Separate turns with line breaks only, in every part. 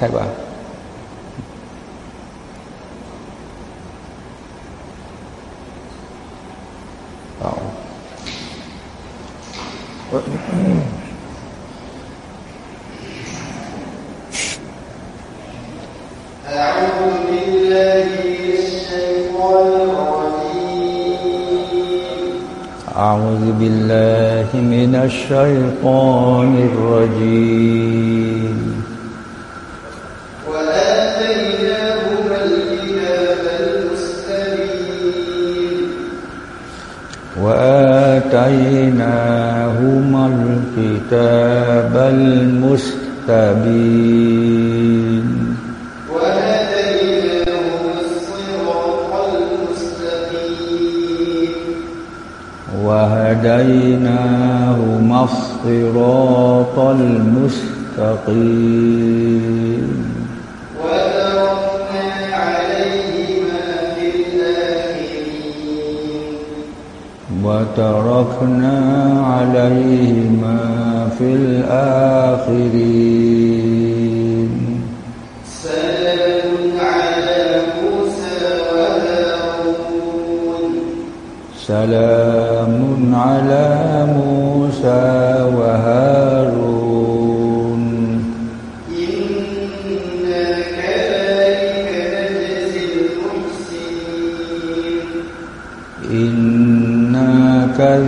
هيبقى
أعوذ بالله من الشيطان الرجيم. وآتيناهما الكتاب المستبين. وهديناهما الصراط المستقيم
وهديناهما الصراط المستقيم.
وتركنا عليهما في الآخرين. سلام على موسى وهارون.
سلام على موسى.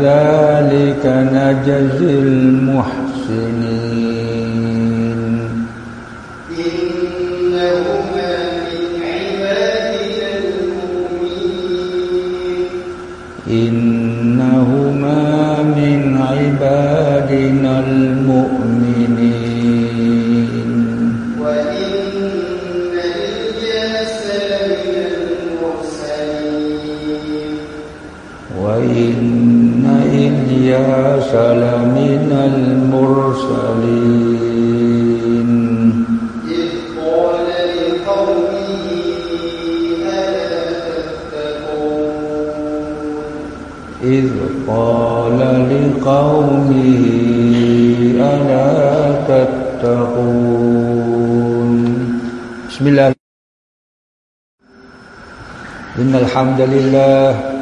كذلك نجزي المحسنين. إنهما من عبادنا المؤمنين.
إنهما من عبادنا المؤمنين
وإن إلياس لمن المرسلين.
وإن إلياس لمن المرسلين.
إذ قال لقومه ألا تتقون؟
إذ قال لقومه ألا تتقون. بسم الله. إن الحمد لله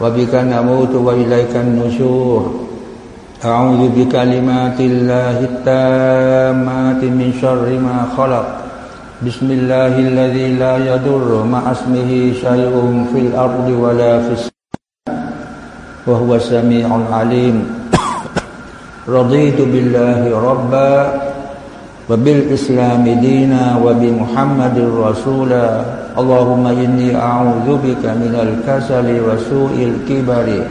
وبك نموت وإليك النشور. أعوذ بكلمات الله التامات من شر ما خلق. بسم الله الذي لا يضر مع اسمه شيء في الأرض ولا في السماء وهو السميع العليم. رضيت بالله ربا وبالإسلام دينا وبمحمد رسولا. اللهم إني أعوذ بك من الكسل وسوء الكبر.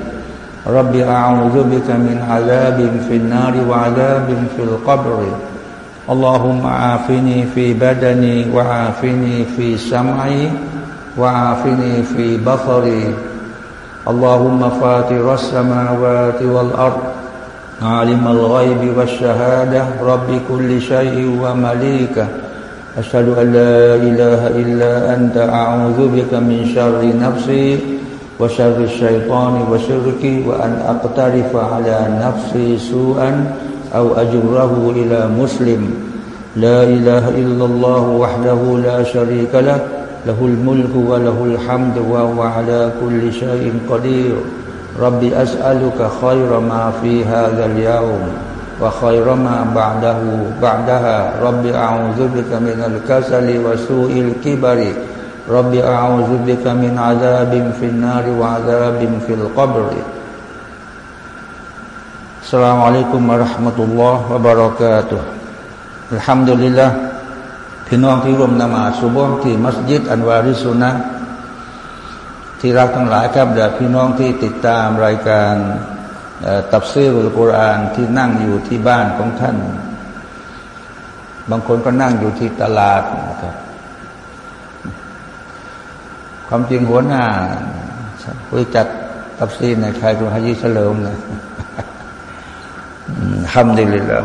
رب أعوذ بك من عذاب في النار وعذاب في القبر. اللهم عافني في بدني وعافني في سمعي وعافني في بصري. اللهم فاطر السماوات والأرض. عالم الغيب والشهادة. رب كل شيء ومليكه. أشهد أن لا إله إلا أنت أعوذ بك من شر نفسي وشر الشيطان وشركي وأن أقترف على نفسي سوءا أو أجره إلى مسلم. لا إله إلا الله وحده لا شريك له له الملك وله الحمد وهو على كل شيء قدير. رب أسألك خير ما في هذا اليوم. وخير ما بعده بعدها رب أعوذ بك من الكسل وسوء الكبر رب أعوذ بك من عذاب في النار وعذاب في القبر السلام عليكم ورحمة الله وبركاته الحمد لله พี่น้องที่ร่วมนมาสุบฮ์ที่มัสยิดอันวาริสุนะห์ที่รักทั้งหลายครับและพี่น้องที่ติดตามรายการเอ่อ ตับซีรุลกุรอานที่นั่งอยู่ที่บ้านของท่าน บางคนก็นั่งอยู่ที่ตลาดนะครับ ความจริงหัวหน้าคุยจัดตับซีนในใครตัวฮายิสเลมนะทำดีเลยแล้ว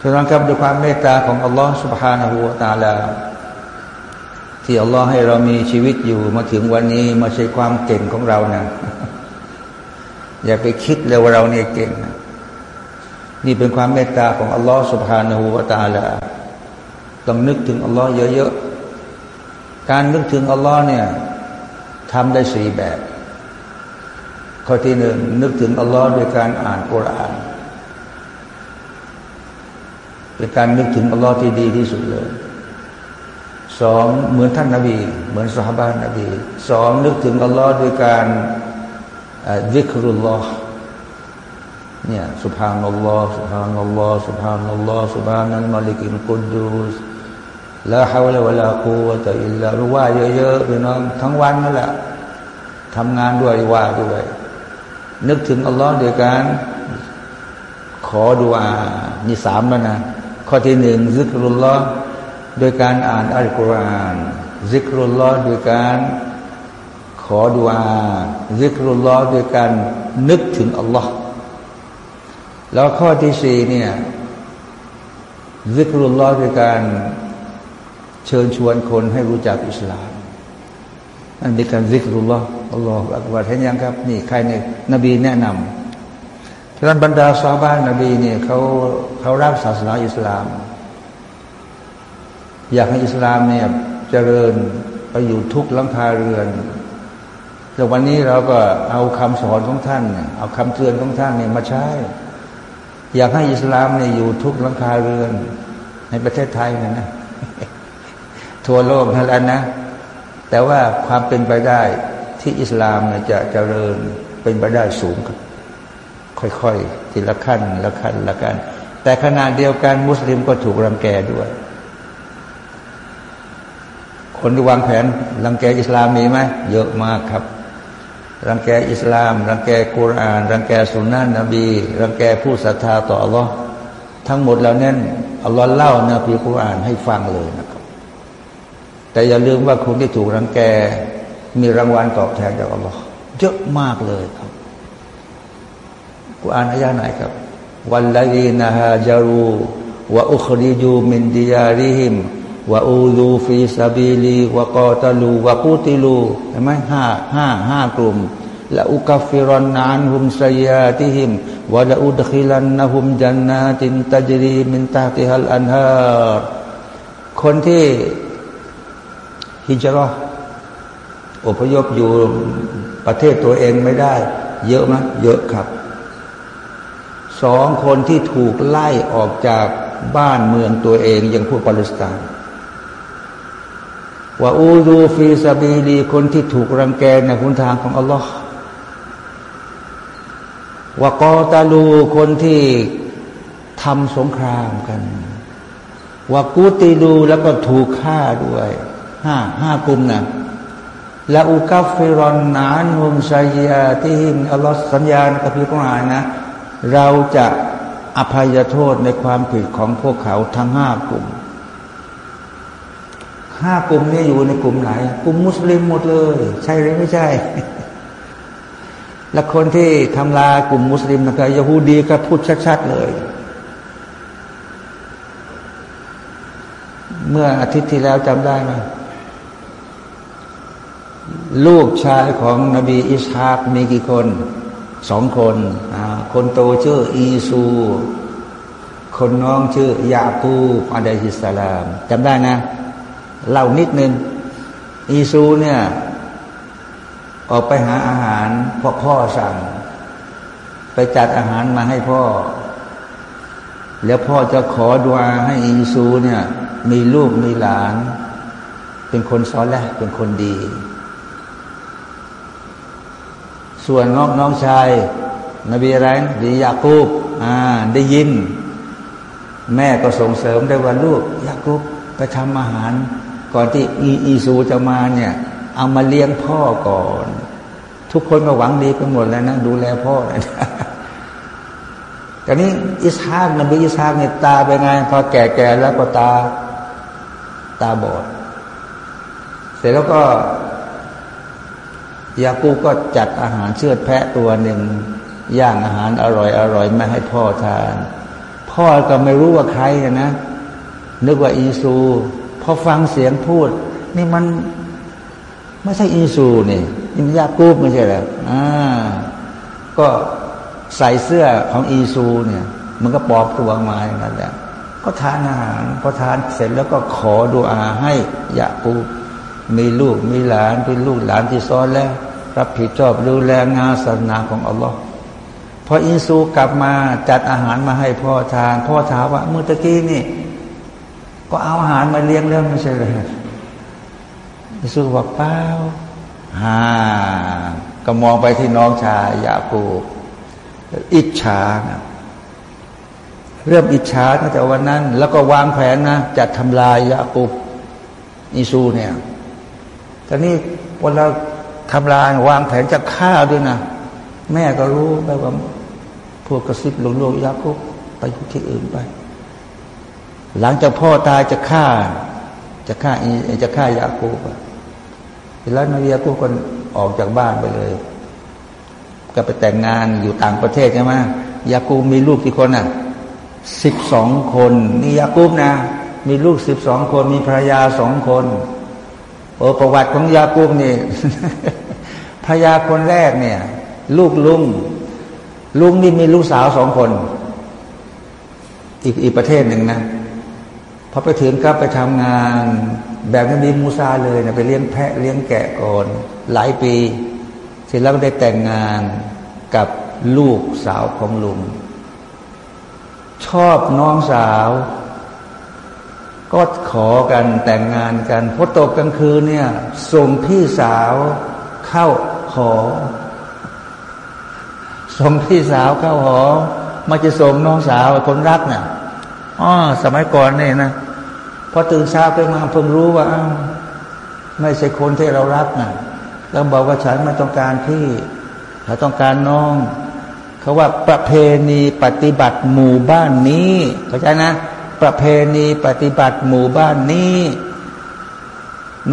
ฉะนั้นครับด้วยความเมตตาของอัลลอฮฺ سبحانه และ تعالى ที่อัลลอฮ์ให้เรามีชีวิตอยู่มาถึงวันนี้มาใช้ความเก่งของเรานะ อย่าไปคิดเลยว่าเราเนี่ยเก่งนี่เป็นความเมตตาของอัลลอฮฺสุบฮานาหูวาตาละต้องนึกถึงอัลลอฮฺเยอะๆ การนึกถึงอัลลอฮฺเนี่ยทำได้สี่แบบ ข้อที่หนึ่งนึกถึงอัลลอฮฺด้วยการอ่านกุรานเป็นการนึกถึงอัลลอฮฺที่ดีที่สุดเลยสองเหมือนท่านนาบี เหมือนสัฮาบานนบีสองนึกถึงอัลลอฮฺด้วยการ วิครุลลอฮ์เนี่ยสุภานัลลอฮ์สุภานัลลอฮ์สุภานัลลอฮ์สุภานัลมาลิกินกุดูสลาฮาวลาวะลาคูวะตะอิลลารู้ว่าเยอะๆพี่น้องทั้งวันนั่นแหละทำงานด้วยว่าด้วย นึกถึงอัลลอฮ์โดยการขอดุอานี่สามแล้วนะข้อที่หนึ่งซิกรุลลอฮ์โดยการอ่านอัลกุรอานซิกรุลลอฮ์โดยการ ขอดุอาซิกรุลลอฮ์โดยการนึกถึงอัลลอฮ์แล้วข้อที่สี่เนี่ยซิกรุลลอฮ์โดยการเชิญชวนคนให้รู้จักอิสลามนั่นเป็นการซิกรุลลอฮ์อัลลอฮฺอักบารเห็นยังครับ นี่ใครเนี่ยนบีแนะนำฉะนั้นบรรดาซาบ้านนบีเนี่ยเขาเขารับศาสนาอิสลาม อยากให้อิสลามเนี่ยเจริญไปอยู่ทุกหลังคาเรือน แต่วันนี้เราก็เอาคำสอนของท่าน เอาคำเตือนของท่านเนี่ยมาใช้ อยากให้อิสลามเนี่ยอยู่ทุกหลังคาเรือน ในประเทศไทยนะนะทั่วโลกนั่นแหละนะ แต่ว่าความเป็นไปได้ที่อิสลามเนี่ยจะเจริญเป็นไปได้สูงครับค่อยๆ ทีละขั้นละขั้นละขั้นแต่ขณะเดียวกันมุสลิมก็ถูกรังแกด้วย คนที่วางแผนรังแกอิสลามมีไหมเยอะมากครับ รังแกอิสลาม รังแกกุรอาน รังแกสุนนะนบี รังแกผู้ศรัทธาต่ออัลลอฮ์ทั้งหมดเหล่านั้นอัลลอฮ์เล่านะพีกุรอานให้ฟังเลยนะครับ แต่อย่าลืมว่าคนที่ถูกรังแกมีรางวัลตอบแทนจากอัลลอฮ์เยอะมากเลยครับกุรอานอายะไหนครับ วันละดีนะฮะจารูวะอุคริจูมินดิยาริฮิม วะอูลูฟีซาบิลีวะกอตาลูวะกูติลูเห็นไหมห้าห้าห้ากลุ่มละอุกฟิรอนนานหุมสยาติหิมวะละอุดขิลันนะหุมจันนาตินตัจรีมินตาติฮัลอันฮาคนที่ฮิจรออพยพอยู่ประเทศตัวเองไม่ได้ เยอะไหมเยอะครับ สองคนที่ถูกไล่ออกจากบ้านเมืองตัวเองอย่างพวกปาเลสไตน์ ว่าอูดูฟีซาบีลีคนที่ถูกรังแกในคุณทางของอัลลอฮ์ว่ากอตาลูคนที่ทำสงครามกันว่ากูตีดูแล้วก็ถูกฆ่าด้วยห้าห้ากลุ่มนะละอุกัฟฟิรอนนานฮุมชัยยาที่หิมอัลลอฮ์สัญญาณกับพี่กุรอานนะ เราจะอภัยโทษในความผิดของพวกเขาทั้งห้ากลุ่ม ห้ากลุ่มนี้อยู่ในกลุ่มไหน กลุ่มมุสลิมหมดเลย ใช่หรือไม่ใช่ และคนที่ทำลายกลุ่มมุสลิมนะครับยาฮูดีก็พูดชัดๆเลย เมื่ออาทิตย์ที่แล้วจำได้ไหมลูกชายของนบีอิสฮากมีกี่คนสองคน คนโตชื่ออีซู คนน้องชื่อยาคูอะลัยฮิสสลามจำได้นะ เล่านิดนึงอีซูเนี่ยออกไปหาอาหารพ่อพ่อสั่ง ไปจัดอาหารมาให้พ่อ แล้วพ่อจะขอดวาให้อีซูเนี่ยมีลูกมีหลาน เป็นคนซ้อนแรกเป็นคนดี ส่วนน้องน้องชายนบีอะไรดียากูบอ่าได้ยิน แม่ก็ส่งเสริมได้ว่าลูกยากูบไปทำอาหาร ก่อนที่อีอีซูจะมาเนี่ย เอามาเลี้ยงพ่อก่อน ทุกคนก็หวังดีไปหมดแล้วนะดูแลพ่อนะแต่นี้อิสฮากนบีอิสฮากเนี่ยตาเป็นไงพอแก่ๆแล้วก็ตา ตาบอด เสร็จแล้วก็ยากูก็จัดอาหารเชือดแพะตัวหนึ่งย่างอาหารอร่อยอร่อยไม่ให้พ่อทาน พ่อก็ไม่รู้ว่าใครนะนึกว่าอีซู อฟังเสียงพูด นี่มันไม่ใช่อีซูนี่นี่มันยากูบไม่ใช่หรออ่าก็ใส่เสื้อของอีซูเนี่ย มันก็ปอบตัวมาอย่างนั้นแหละก็ทานอาหารพอทานเสร็จแล้วก็ขอดูอาให้ยากูบมีลูกมีหลานเป็นลูกหลานที่ซ้อนแล้ว รับผิดชอบดูแลงานศาสนาของอัลลอฮ์พออินซูกลับมาจัดอาหารมาให้พ่อทาน พ่อถามว่าเมื่อตะกี้นี่ ก็เอาอาหารมาเลี้ยงแล้วไม่ใช่เลยอินซูบอกเปล่าฮ่าก็มองไปที่น้องชายยาปูอิจฉานะเริ่มอิจฉาตั้งแต่วันนั้น แล้วก็วางแผนนะจะทำลายยาปูอิซูเนี่ยตอนนี้วันเราทำลายวางแผนจะฆ่าด้วยนะ แม่ก็รู้ไปว่าพวกกระซิบหลวงโลกยากุบไปที่อื่นไป หลังจากพ่อตายจะฆ่า จะฆ่าจะฆ่ายากูบแล้วนายากูก็ออกจากบ้านไปเลย ก็ไปแต่งงานอยู่ต่างประเทศใช่ไหมยากูมีลูกกี่คนอะสิบสองคนนี่ยากูบนะ มีลูกสิบสองคน มีภรรยาสองคนโอ้ประวัติของยากูบนี่ภรรยาคนแรกเนี่ย ลูกลุงลุงนี่มีลูกสาวสองคน อีกอีกประเทศหนึ่งนะ พอไปถึงก็ไปทำงาน แบบนั้นมีมูซาเลยนะไปเลี้ยงแพะเลี้ยงแกะก่อนหลายปีเสร็จแล้วก็ได้แต่งงานกับลูกสาวของลุง ชอบน้องสาว ก็ขอกันแต่งงานกันพอตกกลางคืนเนี่ยส่งพี่สาวเข้าหอส่งพี่สาวเข้าหอมาจะส่งน้องสาวคนรักเนี่ย อ๋อสมัยก่อนเนี่ยนะพอตื่นเช้าไปมาเพิ่งรู้ว่าอ้าวไม่ใช่คนที่เรารักนะแล้วบอกว่าฉันไม่ต้องการพี่ฉันต้องการน้องเขาว่าประเพณีปฏิบัติหมู่บ้านนี้เข้าใจนะ ประเพณีปฏิบัติหมู่บ้านนี้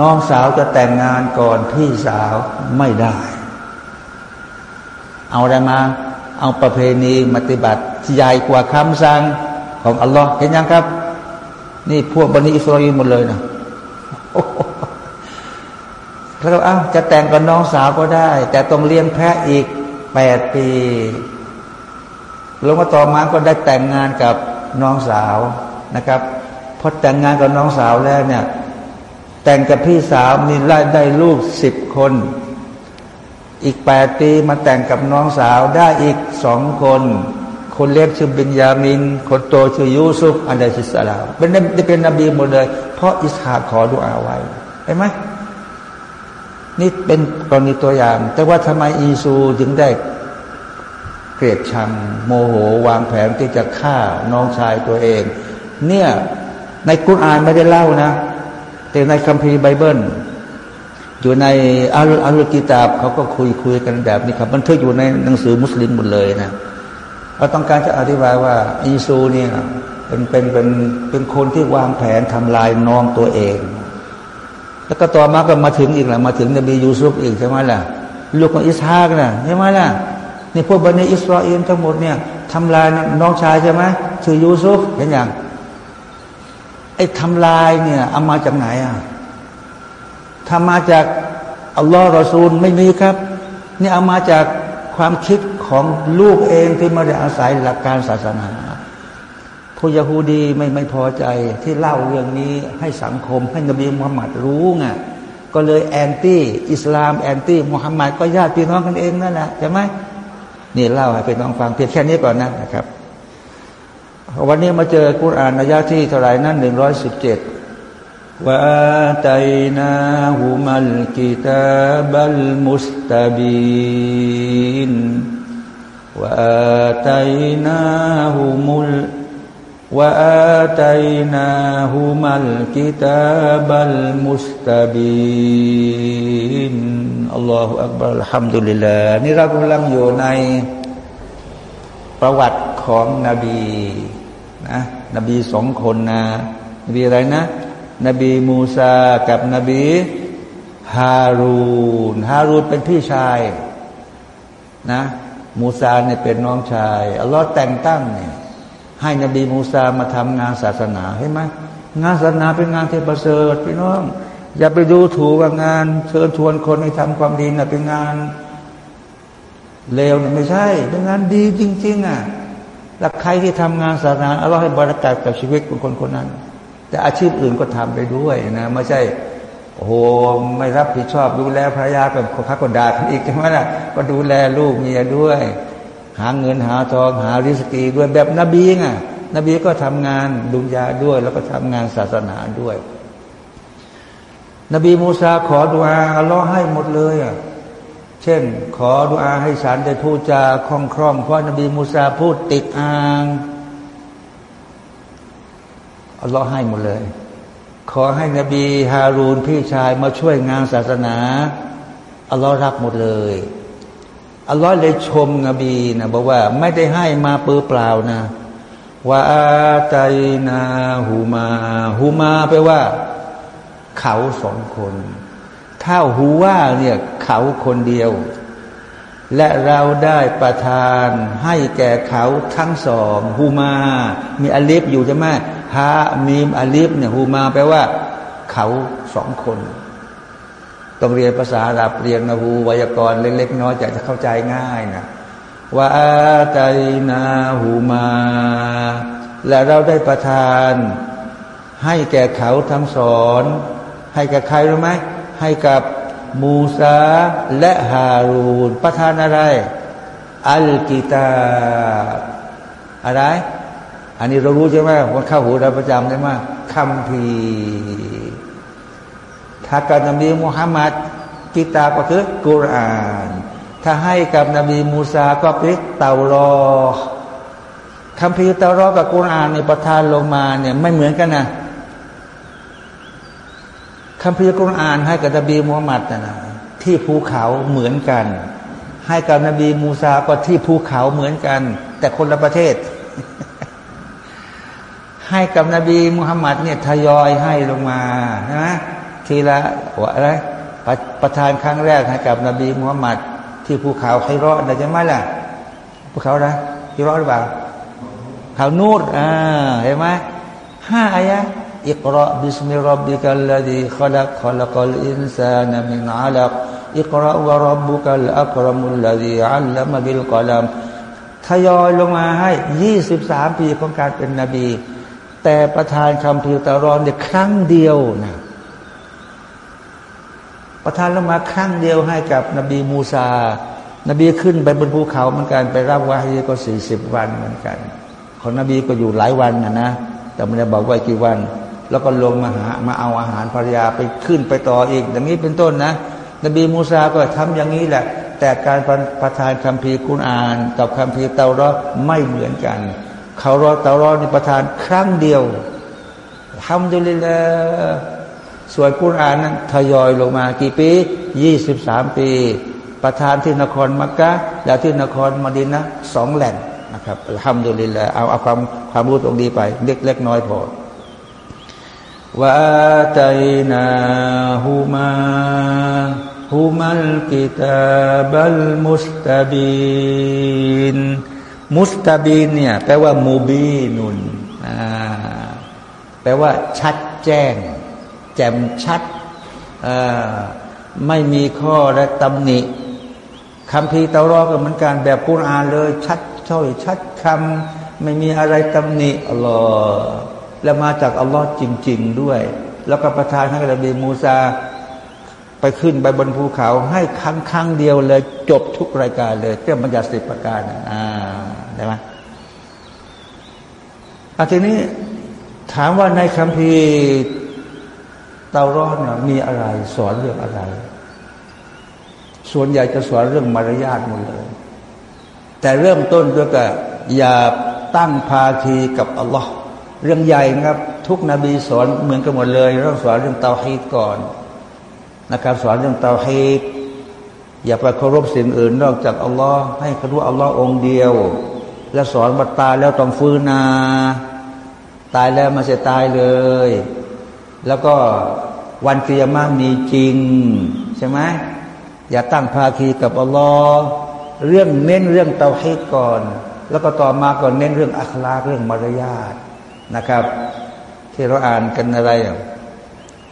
น้องสาวจะแต่งงานก่อนพี่สาวไม่ได้ เอาอะไรมา เอาประเพณีปฏิบัติใหญ่กว่าคำสั่ง ของอัลลอฮ์เห็นยังครับ นี่พวกบันิอิสราเอลหมดเลยนะแล้วอ้าจะแต่งกับน้องสาวก็ได้ แต่ต้องเลี้ยงแพะอีกแปดปีแล้วมาต่อมาก็ได้แต่งงานกับน้องสาวนะครับพอแต่งงานกับน้องสาวแล้วเนี่ย แต่งกับพี่สาวมีไล่ได้ลูกสิบคน อีกแปดปีมาแต่งกับน้องสาวได้อีกสองคน คนเล็กชื่อบินยามิน คนโตชื่อยูซุฟอันเดชิสลาเป็นได้เป็นนบีหมดเลย เพราะอิสฮาขอดุอาไว้เห็นไหมนี่เป็นกรณีตัวอย่าง แต่ว่าทำไมอีซูถึงได้เกลียดชัง โมโหวางแผนที่จะฆ่าน้องชายตัวเอง เนี่ยในกุรอานไม่ได้เล่านะ แต่ในคัมภีร์ไบเบิล อยู่ในอัลอัลกิตาบเขาก็คุยคุยกันแบบนี้ครับบันทึกอยู่ในหนังสือมุสลิมหมดเลยนะ เราต้องการจะอธิบายว่าอีซูเนี่ยเป็นเป็นเป็นเป็นคนที่วางแผนทำลายน้องตัวเอง แล้วก็ต่อมาก็มาถึงอีกแหละมาถึงนบียูซุฟอีกใช่ไหมล่ะ ลูกของอิสฮากนะใช่ไหมล่ะนี่พวกบันิอิสราเอลทั้งหมดเนี่ยทำลายน้องชายใช่ไหมชื่อยูซุฟเห็นอย่างไอ้ทำลายเนี่ยเอามาจากไหนอะทำมาจากอัลลอฮ์รอซูลไม่มีครับ นี่เอามาจาก ความคิดของลูกเองที่ไม่ได้อาศัยหลักการศาสนาผู้ยาฮูดีไม่ไม่พอใจที่เล่าเรื่องนี้ให้สังคมให้นบีมุฮัมมัดรู้ไงก็เลยแอนตี้อิสลามแอนตี้มุฮัมมัดก็ญาติพี่น้องกันเองนั่นแหละใช่ไหมนี่เล่าให้พี่น้องฟังเพียงแค่นี้ก่อนนะนะครับ วันนี้มาเจอกุรอานอายะที่เท่าไหร่นั่นหนึ่งร้อยสิบเจ็ด ว่าตายนาหุมัลกิตาบัลมุสตาบินว่าตายนาหุมุล وآتيناهما الكتاب المستبين อัลลอฮฺอักบารอัลฮัมดุลิลลาห์นี่เรากำลังอยู่ในประวัติข ของนบีนะนบีสองคนนะนบีอะไรนะ นบีมูซากับนบีฮารูนฮารูนเป็นพี่ชายนะมูซาเนี่ยเป็นน้องชายอัลลอฮ์แต่งตั้งเนี่ยให้นบีมูซามาทำงานศาสนาเห็นไหมงานศาสนาเป็นงานที่ประเสริฐพี่น้อง อย่าไปดูถูกว่างาน เชิญชวนคนให้ทำความดีนะเป็นงานเลวเนะไม่ใช่ เป็นงานดีจริง ๆ อะแล้วใครที่ทำงานศาสนาอัลลอฮ์ให้บริการกับชีวิตของคนคนนั้น แต่อาชีพอื่นก็ทำไปด้วยนะไม่ใช่โอ้โหไม่รับผิดชอบดูแลภรรยากับพักกดาอีกใช่ไหมล่ะก็ดูแลลูกเมียด้วย หาเงินหาทองหาริสกีด้วยแบบนบีไงนบีก็ทำงานดุนยาด้วย แล้วก็ทำงานศาสนาด้วย นบีมูซาขอดุอาอัลลอฮ์ให้หมดเลยอะเช่น ขอดุอาให้ฉันได้พูดจาคล่องคล่องเพราะนบีมูซาพูดติดอ่าง อัลลอฮ์ให้หมดเลย ขอให้นบีฮารูนพี่ชายมาช่วยงานศาสนาอัลลอฮ์รับหมดเลยอัลลอฮ์เลยชมนบีนะบอกว่าไม่ได้ให้มาเปล่าเปล่านะوَآتَيْنَاهُمَا هُمَا แปลว่า เขาสองคน ถ้า هُوَ เนี่ยเขาคนเดียว และเราได้ประทานให้แก่เขาทั้งสองهُمَا มี ألف อยู่ใช่ไหม ها ميم ألف เนี่ย هُمَا แปลว่า เขาสองคน ต้องเรียนภาษาอาหรับเรียน نحو ไวยากรณ์เล็กๆน้อยจะเข้าใจง่ายนะว่าอาตายนาหูมา และเราได้ประทาน ให้แก่เขาทั้งสอน ให้แก่ใครรู้ไหมให้กับมูซาและฮารูนประทานอะไร อัลกิตาอะไร อันนี้เรารู้ใช่ไหมว่าเข้าหูเราประจำใช่ไหมคำพีถ้ากับนบีมุฮัมมัดกิตาก็คือกุรอาน ถ้าให้กับนบีมูซาก็เป็นเตารอคำพีเตารอกับกุรอานในประทานลงมาเนี่ยไม่เหมือนกันนะคำพีกุรอานให้กับนบีมูฮัมมัดนะที่ภูเขาเหมือนกัน ให้กับนบีมูซาก็ที่ภูเขาเหมือนกัน แต่คนละประเทศ ให้กับนบีมุฮัมมัดเนี่ยทยอยให้ลงมานะทีละว่าอะไรประประทานครั้งแรกให้กับนบีมุฮัมมัดที่ภูเขาฮิรออ์นะจะไหมล่ะภูเขาอะไรฮิรออ์หรือเปล่าเขานูรอ่าเห็นไหมห้าอายะ اقرأ باسم ربك الذي خلق خلق الإنسان من علق اقرأ وربك الأكرم الذي علم بالقلمทยอยลงมาให้ยี่สิบสามปีของการเป็นนบี แต่ประธานคำพิวตารอนเนี่ยครั้งเดียวนะประทานลงมาครั้งเดียวให้กับนบีมูซา นบีขึ้นไปบนภูเขาเหมือนกันไปรับวาฮีก็สี่สิบวันเหมือนกัน ของนบีก็อยู่หลายวันนะนะแต่ไม่ได้บอกว่ากี่วัน แล้วก็ลงมาหามาเอาอาหารภรรยาไปขึ้นไปต่ออีก อย่างนี้เป็นต้นนะ นบีมูซาก็ทำอย่างนี้แหละ แต่การประทานคำพีกุณอาน กับคำพีเตารอไม่เหมือนกัน เขารอตารอในประทานครั้งเดียวทำดุลิลละส่วนกุณอานนั้นทยอยลงมากี่ปียี่สิบสามปี ประธานที่นครมักกะแล้วที่นครมดินะสองแหล่งนะครับทำดุลิลละเอาเอาความความรู้ตรงนี้ไป เล็กเล็กน้อยพอว่าใจนาฮูมาฮูมัลกิตาบัลมุสตาบิน มุสตาบินเนี่ยแปลว่ามูบีนุนแปลว่า ชัดแจ้ง แจ่มชัดไม่มีข้อและตำหนิคำพีเตารอก็เหมือนกันแบบกุรอานเลย ชัดช่อยชัดคำไม่มีอะไรตำหนิอัลลอฮ์และมาจากอัลลอฮ์จริง ๆ ด้วย แล้วก็ประทานให้กับนบีมูซาไปขึ้นไปบนภูเขาให้ครั้งครั้งเดียวเลย จบทุกรายการเลยเรื่องบัญญัติสิบประการอ่า ได้ไหมอาทีนี้ถามว่าในคำพีร์เตารอดเนี่ยมีอะไรสอนเรื่องอะไร ส่วนใหญ่จะสอนเรื่องมารยาทหมดเลย แต่เริ่มต้นด้วยกับอย่าตั้งภาคีกับอัลลอฮ์เรื่องใหญ่นะครับ ทุกนบีสอนเหมือนกันหมดเลยต้องสอนเรื่องเตาฮีดก่อนนะครับสอนเรื่องเตาฮีดอย่าไปเคารพสิ่งอื่นนอกจากอัลลอฮ์ให้เคารพอัลลอฮ์องเดียว แล้วสอนว่าตายแล้วต้องฟื้นนา ตายแล้วมาจะตายเลย แล้วก็วันเกียรมามีจริง ใช่ไหมอย่าตั้งภาคีกับอัลลอฮ์เรื่องเน้นเรื่องเตาให้ก่อน แล้วก็ต่อมาก่อนเน้นเรื่องอัคลาเรื่องมารยาทนะครับ ที่เราอ่านกันอะไร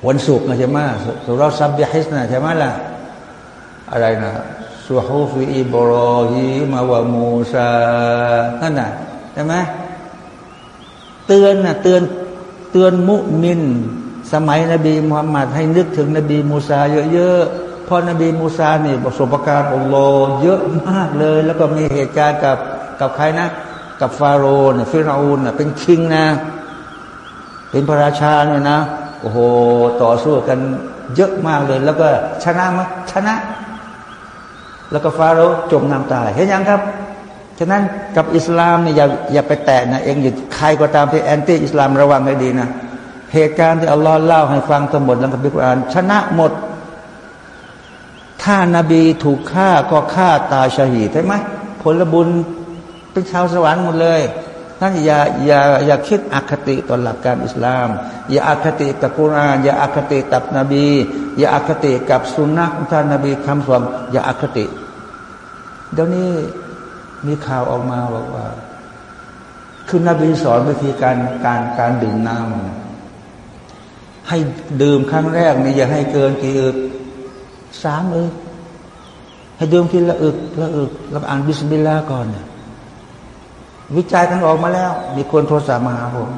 วันศุกร์นะใช่ไหมสุรซับยาฮิสนะใช่ไหมล่ะอะไรนะ สุฮูฟีอิบรอฮีมาวมูซานั่นน่ะใช่ไหมเตือนนะเตือนเตือนมุมิน สมัยนบีมุฮัมมัดให้นึกถึงนบีมูซาเยอะๆเพราะนบีมูซานี่ประสบการณ์อัลลอฮ์เยอะมากเลย แล้วก็มีเหตุการณ์กับกับใครนะ กับฟาโรห์เนี่ยฟิราอูนนะเป็นคิงนะ เป็นพระราชาเนี่ยนะโอ้โหต่อสู้กันเยอะมากเลย แล้วก็ชนะมั้ยชนะ แล้วก็ฟาโรห์จมน้ำตายเห็นยังครับ ฉะนั้นกับอิสลามเนี่ยอย่าอย่าไปแตะนะเองอย่ใครก็ตามที่ anti อิสลามระวังให้ดีนะ เหตุการณ์ที่อัลลอฮ์เล่าให้ฟังทั้งหมดแล้วกับบิคุรานชนะหมด ถ้านาบีถูกฆ่าก็ฆ่าตาชาหีใช่ไหมผลบุญเป็นชาวสวรรค์หมดเลยท่านอย่าอย่าอย่าคิดอคติต่อหลักการอิสลาม อย่าอคติกับกุรานอย่าอคติกับนบี อย่าอคติกับซุนนะฮ์ของท่านนบีคำสอนอย่าอคติ เดี๋ยวนี้มีข่าวออกมาบอกว่า คือนบีสอนวิธีการการการดื่มน้ำให้ดื่มครั้งแรกนี่อย่าให้เกินกี่อึกสามอึกให้ดื่มทีละอึกละอึกแล้วอ่านบิสมิลลาห์ก่อนวิจัยกันออกมาแล้ว มีคนโทรศัพท์มาหาผม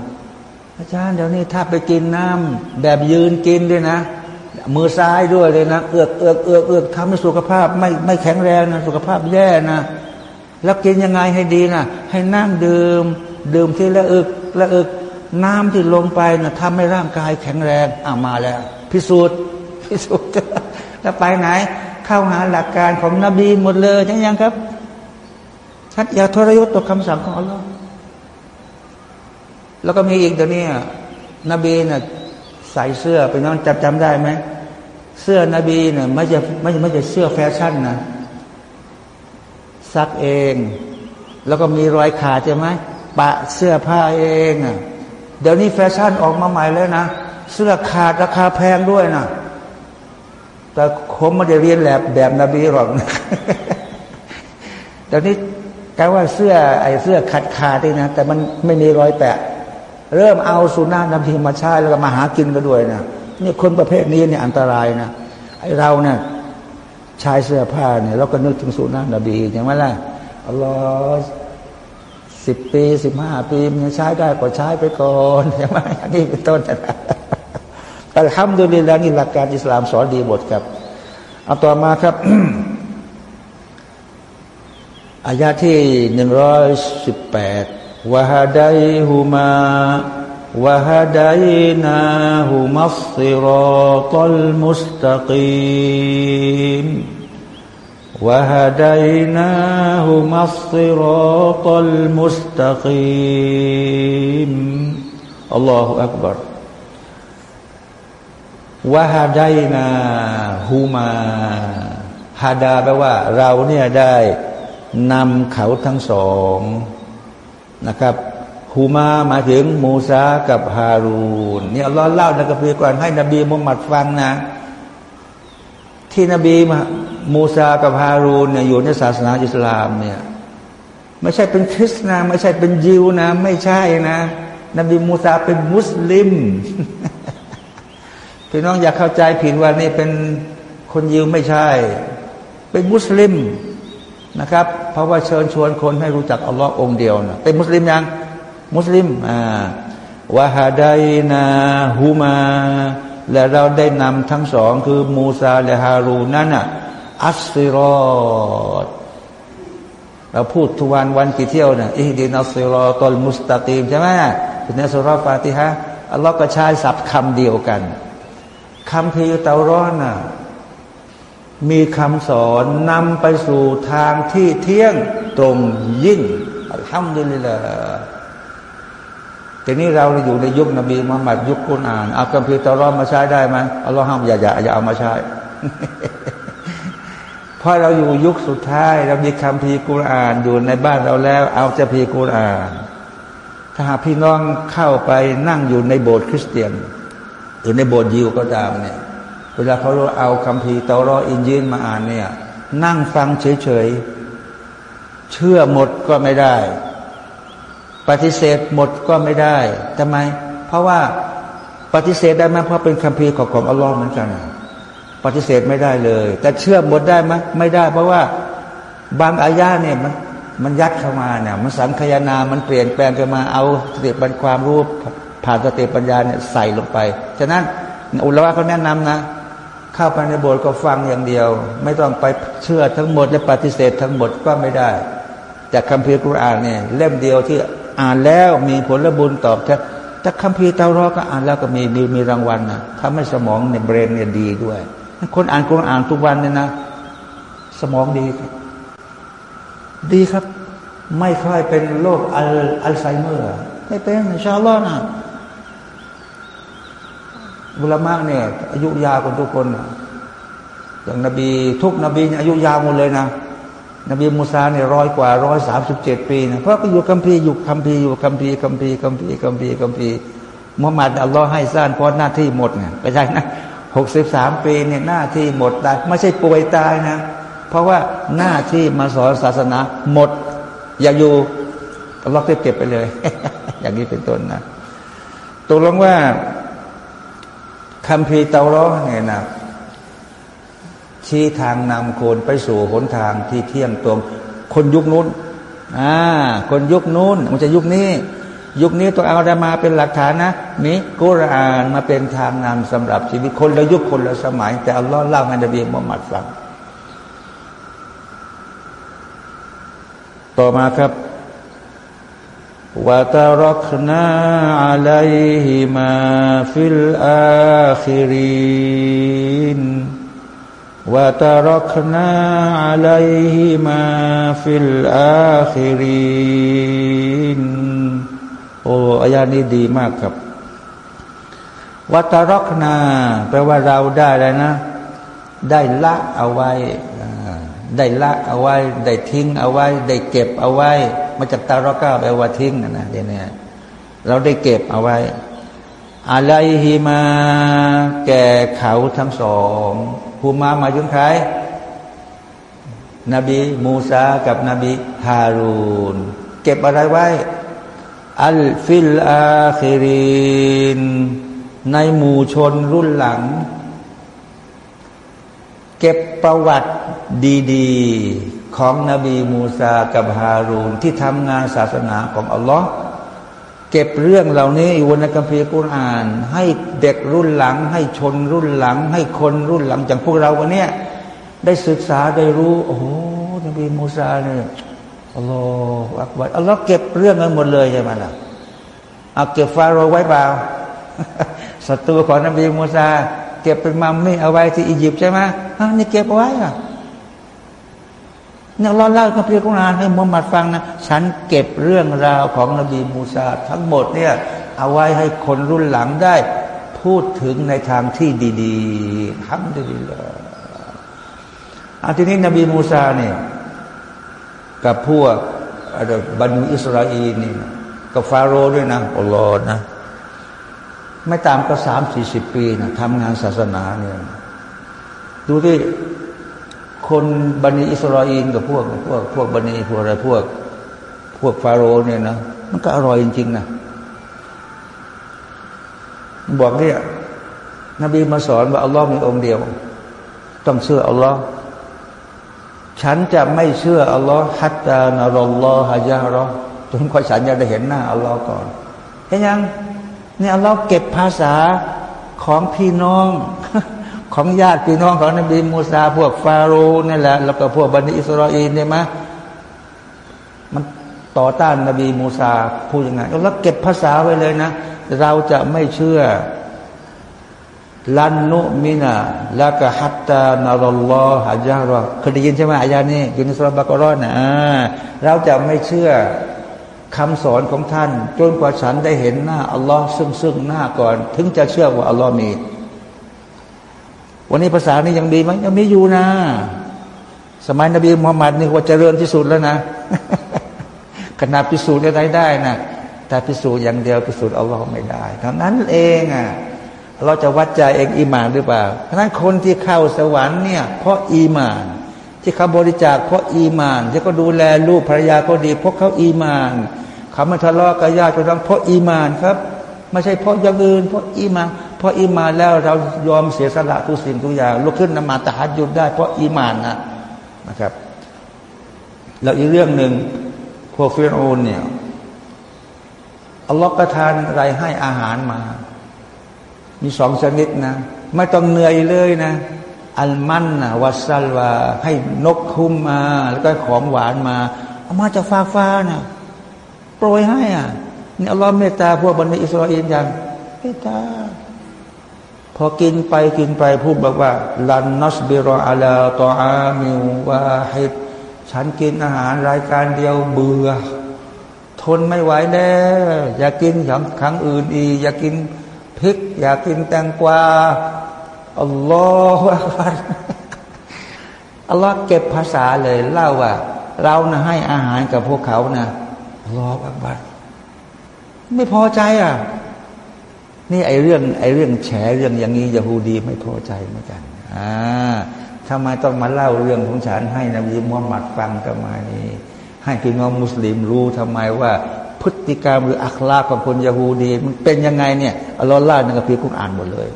อาจารย์เดี๋ยวนี้ถ้าไปกินน้ำแบบยืนกินด้วยนะ มือซ้ายด้วยเลยนะ เอือกเอือกเอือกเอือกทำให้สุขภาพไม่ไม่แข็งแรงนะสุขภาพแย่นะ แล้วกินยังไงให้ดีนะให้นั่งดื่มดื่มที่ละอึกละอึกน้ำที่ลงไปนะทำให้ร่างกายแข็งแรงอ่ามาแล้ว พิสูจน์พิสูจน์แล้วไปไหน เข้าหาหลักการของนบีหมดเลยยังยังครับท่านอย่าทรยศต่อคำสั่งของอัลลอฮ์แล้วก็มีอีกเดี๋ยวนี้นบีน่ะใส่เสื้อไปน้องจำจำได้ไหม เสื้อนบีเนี่ยไม่จะไม่ไม่จะเสื้อแฟชั่นนะซักเอง แล้วก็มีรอยขาดใช่ไหมปะเสื้อผ้าเองอะเดี๋ยวนี้แฟชั่นออกมาใหม่แล้วนะเสื้อขาดราคาแพงด้วยนะแต่ผมไม่ได้เรียนแบบแบบนบีหรอกเดี๋ยวนี้กลว่าเสื้อไอ้เสื้อขาดขาดนี่นะแต่มันไม่มีรอยแปะ เริ่มเอาสุนัขนำทีมาใช้แล้วก็มาหากินกันด้วยนะ นี่คนประเภทนี้เนี่ยอันตรายนะไอเราเนี่ยชายเสื้อผ้าเนี่ยเราก็นึกถึงสุนัขนบีอย่างไรล่ะอัลลอฮ์สิบปีสิบห้าปีมันใช้ได้ก็ใช้ไปก่อนใช่ไหมอันนี้เป็นต้นนะอัลฮัมดุลิลลาห์นี่หลักการอิสลามสอนดีหมดครับเอาต่อมาครับอายาที่หนึ่งร้อยสิบแปดวะฮะดัยฮุมาวะฮะดัยนาฮุมา ฮุมัสซิรอตัลมุสตะกีมอัลลอฮฺอักบารวะฮะดัยนาฮุมาฮาดาแปลว่า เราเนี่ยได้นำเขาทั้งสองนะครับ ฮูมามาถึงมูซากับฮารูนเนี่อัลลอเล่าในกัมภีร์ก่อนให้นบีมุฮัมมัดฟังนะ ที่นบีมูซากับฮารูนเนี่ยอยู่ในศาสนาอิสลามเนี่ยไม่ใช่เป็นคริสต์นะไม่ใช่เป็นยิวนะ ไม่ใช่นะ นบีมูซาเป็นมุสลิมพี่น้องอย่าเข้าใจผิดว่านี่เป็นคนยิวไม่ใช่ เป็นมุสลิมนะครับ เพราะว่าเชิญชวนคนให้รู้จักอัลลอฮ์องเดียวนะเป็นมุสลิมยัง มุสลิมอ่าวะฮาดนาฮูมา และเราได้นำทั้งสองคือมูซาและฮารูนั่นอะอัสซิรอดเราพูดทุกวันวันกี่เที่ยวนะอิดินัสซิรอตอลมุสตากีมใช่ไหมในสุราฟาติฮะอัลลอฮ์ก็ใช้ศัพท์คำเดียวกันคำพีเตารอนน่ะมีคำสอนนำไปสู่ทางที่เที่ยงตรงยิ่งทำด้วยเลยละ ทีนี้เราอยู่ในยุคนบีมุฮัมมัดยุคกุณอ่าน เอาคัมภีร์ตอรอมาใช้ได้ไหมอัลลอฮ์ห้ามอย่าอย่าอย่าเอามาใช้เพราะเราอยู่ยุคสุดท้าย เรามีคำพีกุรอานอยู่ในบ้านเราแล้ว เอาจะพีกุรอาน ถ้าหากพี่น้องเข้าไปนั่งอยู่ในโบสถ์คริสเตียนหรือในโบสถ์ยิวก็ตามเนี่ยเวลาเขาเอาคำพีเตารออินยินมาอ่านเนี่ย นั่งฟังเฉยๆเชื่อหมดก็ไม่ได้ ปฏิเสธหมดก็ไม่ได้ทำไม เพราะว่าปฏิเสธได้ไหมเพราะเป็นคำพีของของอัลลอฮ์เหมือนกัน ปฏิเสธไม่ได้เลย แต่เชื่อหมดได้ไหมไม่ได้ เพราะว่าบางอายาเนี่ยมันมันยัดเข้ามาเนี่ยมันสังคยนา มันเปลี่ยนแปลงกันมาเอาสติปัญความรู้ผ่านสติปัญญาเนี่ยใส่ลงไป ฉะนั้นอุลามะเขาแนะนำนะ เข้าไปในโบสถ์ก็ฟังอย่างเดียว ไม่ต้องไปเชื่อทั้งหมดและปฏิเสธทั้งหมดก็ไม่ได้แต่คัมภีร์กุรอานเนี่ยเล่มเดียวที่ อ่านแล้วมีผลบุญตอบแทนแต่คัมภีร์เตารอก็อ่านแล้วก็มีมีมีรางวัลนะทำให้สมองในเบรนเนี่ยดีด้วย คนอ่านกุรอานทุกวันเนี่ยนะ สมองดีครับ ดีครับ ไม่ค่อยเป็นโรคอัลอัลไซเมอร์ไม่เป็นชาลอนะบุรมากเนี่ย อายุยาวกว่าทุกคนอย่างนบี ทุกนบีอายุยาวหมดเลยนะ นบีมูซาเนี่ยร้อยกว่าร้อยสามสิบเจ็ดปีนะเพราะก็อยู่คัมภีร์อยู่คัมภีร์อยู่คัมภีร์คัมภีร์คัมภีร์คัมภีร์คัมภีร์มุฮัมมัดอัลลอฮ์ให้สร้างพราะหน้าที่หมดไงไปใช่นะหกสิบสามปีเนี่ยหน้าที่หมดตายไม่ใช่ป่วยตายนะ เพราะว่าหน้าที่มาสอนศาสนาหมด อย่าอยู่ล็อกเก็บไปเลย อย่างนี้เป็นต้นนะตกลงว่าคำพีร์เตาร้อเนี่ยนะ ชี้ทางนำคนไปสู่หนทางที่เที่ยงตรง คนยุคนู้นอ่าคนยุคนู้นมันจะยุคนี้ ยุคนี้ต้องเอาดามาเป็นหลักฐานนะนี้กุรอานมาเป็นทางนำสำหรับชีวิตคนละยุคคนละสมัย แต่อัลลอฮ์เล่าให้นบีมุฮัมมัดฟังต่อมาครับوتركنا عليهما في الآخرين وتركنا عليهما في الآخرين โอ้อายานี้ดีมากครับ وتركنا แปลว่าเราได้แล้วนะ ได้ละเอาไว้ ได้ละเอาไว้ ได้ทิ้งเอาไว้ ได้เก็บเอาไว้ มาจาก ترك แปลว่าทิ้งนะนะเดี๋ยวนี้เราได้เก็บเอาไว้ عليهما แก่เขาทั้งสอง هما หมายถึงใคร นบีมูซากับนบีฮารูนเก็บอะไรไว้ في الآخرين ในหมู่ชนรุ่นหลัง เก็บประวัติดีๆ ของนบีมูซากับฮารูนที่ทำงานศาสนาของอัลลอฮ์ เก็บเรื่องเหล่านี้อยู่ในคัมภีร์กุรอาน ให้เด็กรุ่นหลัง ให้ชนรุ่นหลัง ให้คนรุ่นหลังอย่างพวกเราวันนี้ได้ศึกษาได้รู้ โอ้โหนบีมูซาเนี่ยอัลลอฮฺอักบัรอัลลอฮ์เก็บเรื่องนั้นหมดเลยใช่ไหมล่ะเอาเก็บฟาโรห์ไว้เปล่าศัตรูของนบีมูซาเก็บเป็นมัมมี่เอาไว้ที่อียิปต์ใช่ไหมนี่เก็บไว้อะ นี่ยเราเล่ากับพี่กุณานให้มุฮัมมัดฟังนะ ฉันเก็บเรื่องราวของนบีมูซาทั้งหมดเนี่ยเอาไว้ให้คนรุ่นหลังได้ พูดถึงในทางที่ดีๆทำดีเลยอันทีนี้นบีมูซาเนี่ยกับพวกบันิอิสราเอลนี่กับฟาโรห์ด้วยนะอัลลอฮ์นะไม่ตามก็สามสี่สิบปีนะทำงานศาสนาเนี่ยดูที่ คนบันิอิสราเอลกับพวกพวกพวกบันิพวกอะไรพวก พวกฟาโรห์เนี่ยนะมันก็อร่อยจริงๆนะบอกเนี่ยนบีมาสอนว่าอัลลอฮ์มีองค์เดียว ต้องเชื่ออัลลอฮ์ฉันจะไม่เชื่ออัลลอฮ์ฮัตตานารอลลอฮะยารอจนกว่าฉันจะได้เห็นหน้าอัลลอฮ์ก่อนเห็นยังนี่อัลลอฮ์เก็บภาษาของพี่น้อง ของญาติพี่น้องของนบีมูซาพวกฟาโรห์นี่แหละแล้วก็พวกบันิอิสราเอลเนี่ยมะมันต่อต้านนบีมูซาพูดยังไงแล้วเก็บภาษาไว้เลยนะ เราจะไม่เชื่อลันนุมินาละกะฮัตตานารลลอฮะจารอเคยได้ยินใช่ไหมอายานี้อยู่ในสุรบากรอนนะเราจะไม่เชื่อคำสอนของท่าน จนกว่าฉันได้เห็นหน้าอัลลอฮ์ซึ่งซึ่งหน้าก่อน ถึงจะเชื่อว่าอัลลอฮ์มี วันนี้ภาษานี้ยังดีไหมยังมีอยู่นะ สมัยนบีมุฮัมมัดนี่ว่าเจริญที่สุดแล้วนะขนาดพิสูจน์อะไรได้นะแต่พิสูจน์อย่างเดียวพิสูจน์เอัลลอฮ์ไม่ได้เท่านั้นเองอะเราจะวัดใจเองอีมานหรือเปล่าเพราะนั้นคนที่เข้าสวรรค์เนี่ย เพราะอีมาน ที่เขาบริจาคเพราะอีมาน ที่เขาดูแลลูกภรรยาเขาดี เพราะเขาอีมาน เขาไม่ทะเลาะกับญาติพี่น้องเพราะอีมานครับ ไม่ใช่เพราะอย่างอื่นเพราะอีมาน เพราะอีมานแล้วเรายอมเสียสละทุกสิ่งทุกอย่างลุกขึ้นนมาตะฮัดยุดได้ เพราะอีมานนะนะครับ แล้วอีกเรื่องหนึ่งพวกฟิรโอนเนี่ยอัลลอฮฺประทานอะไรให้อาหารมา มีสองชนิดนะ ไม่ต้องเหนื่อยเลยนะ อัลมันนะวัสซัลวา ให้นกคุ้มมา แล้วก็ของหวานมาเอามาจากฟ้าฟ้านะโปรยให้อะนี่อัลลอฮฺเมตตาพวกบันิอิสราเอลยังเมตตา พอกินไปกินไปพูดบอกว่า ลันนัสบิรออาลาตออามิววาฮิดฉันกินอาหารรายการเดียวเบื่อ ทนไม่ไหวแล้วอยากกินอย่างครั้งอื่นอีกอยากกินพริก อยากกินแตงกวาอัลลอฮฺอัลลอฮ์เก็บภาษาเลยเล่าว่า เรานะให้อาหารกับพวกเขานะอัลลอฮฺอักบัรไม่พอใจอะ นี่ไอเรื่องไอเรื่องแฉเรื่องอย่างนี้ยาฮูดีไม่พอใจเหมือนกันอ่าทำไมต้องมาเล่าเรื่องของฉันให้นบีมุฮัมมัดฟังทำไมให้พี่น้องมุสลิมรู้ทำไมว่า พฤติกรรมหรืออัคลาของคนยาฮูดี มันเป็นยังไงเนี่ยอัลลอฮ์ล่าในกัมภีร์กุรอานหมดเลย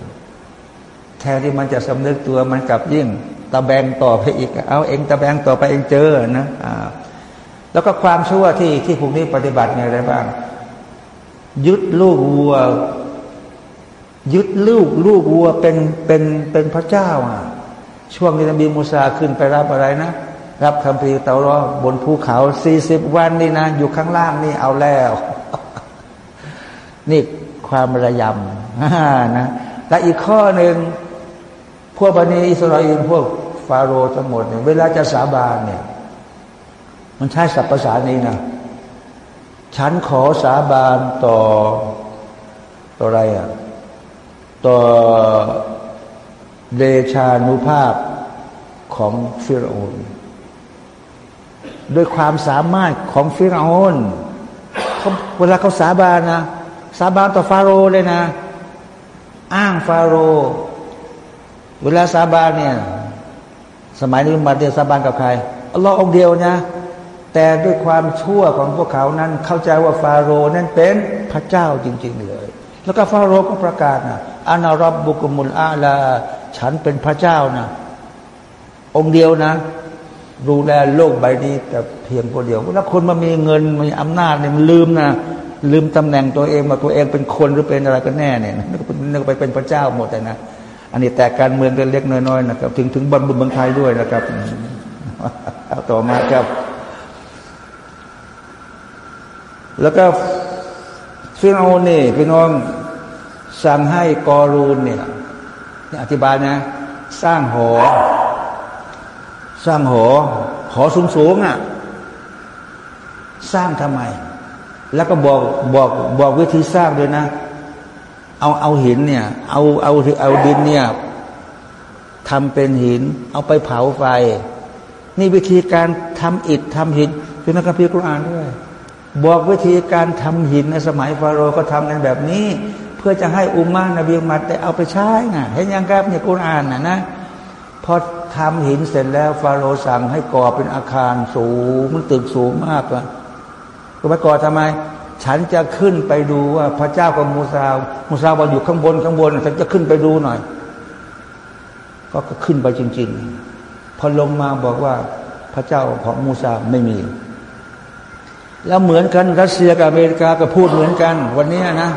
แทนที่มันจะสำนึกตัวมันกลับยิ่งตะแบงต่อไปอีก เอาเองตะแบงต่อไปเองเจอนะอ่าแล้วก็ความชั่วที่ที่พวกนี้ปฏิบัติในอะไรบ้าง ยึดลูกวัว ยึดลูกลูกวัวเป็นเป็นเป็นพระเจ้าอะ ช่วงนี้นบีมูซาขึ้นไปรับอะไรนะ รับคำพีเตารอบนภูเขาสี่สิบวันนี่นะ อยู่ข้างล่างนี่เอาแล้ว นี่ความระยำนะและอีกข้อหนึ่งพวกบันิอิสราเอลพวกฟาโรห์ทั้งหมดเนี่ยเวลาจะสาบานเนี่ย มันใช้ศัพท์ภาษานี้นะฉันขอสาบานต่อต่ออะไรอะ ต่อเดชานุภาพของฟิรโอนด้วยความสามารถของฟิรโอนเขาเวลาเขาสาบานนะ สาบานต่อฟาโรเลยนะ อ้างฟาโร เวลาสาบานเนี่ย สมัยนี้มาเดียสาบานกับใครอัลลอฮ์องเดียวนะ แต่ด้วยความชั่วของพวกเขานั้น เข้าใจว่าฟาโรนั้นเป็นพระเจ้าจริง ๆ เลย แล้วก็ฟาโรก็ประกาศนะ อานารับบุกมุลอาลา ฉันเป็นพระเจ้านะ องค์เดียวนะดูแลโลกใบนี้ แต่เพียงคนเดียว แล้วคนมามีเงินมีอำนาจเนี่ยมันลืมนะลืมตำแหน่งตัวเองว่าตัวเองเป็นคนหรือเป็นอะไรกันแน่เนี่ยนึกไปเป็นพระเจ้าหมดเลยนะอันนี้แต่การเมืองก็เล็กน้อยๆนะครับ ถึงถึงบรรบุเมืองไทยด้วยนะครับเอาต่อมาครับ แล้วก็ฟิโอนี่พี่น้อง สั่งให้กอรูนเนี่ยนี่อธิบายนะ สร้างหอ สร้างหอ หอสูงสูงอะ สร้างทำไม แล้วก็บอกบอกบอกวิธีสร้างด้วยนะ เอาเอาหินเนี่ย เอาเอาเอาดินเนี่ยทำเป็นหิน เอาไปเผาไฟ นี่วิธีการทำอิฐทำหินคือนักพิกุรอานด้วย บอกวิธีการทำหินในสมัยฟาโรห์ก็ทำกันแบบนี้ เพื่อจะให้อุมมานบีมัดได้เอาไปใช้ไงเห็นยังครับในกุรอานนะนะพอทำหินเสร็จแล้วฟาโรห์สั่งให้ก่อเป็นอาคารสูงมันตึกสูงมากเลยก็ไปก่อทำไม ฉันจะขึ้นไปดูว่าพระเจ้ากับมูซามูซาบอกอยู่ข้างบนข้างบนฉันจะขึ้นไปดูหน่อย ก็ขึ้นไปจริง ๆ พอลงมาบอกว่าพระเจ้าของมูซาไม่มี แล้วเหมือนกันรัสเซียกับอเมริกาก็พูดเหมือนกัน วันนี้นะ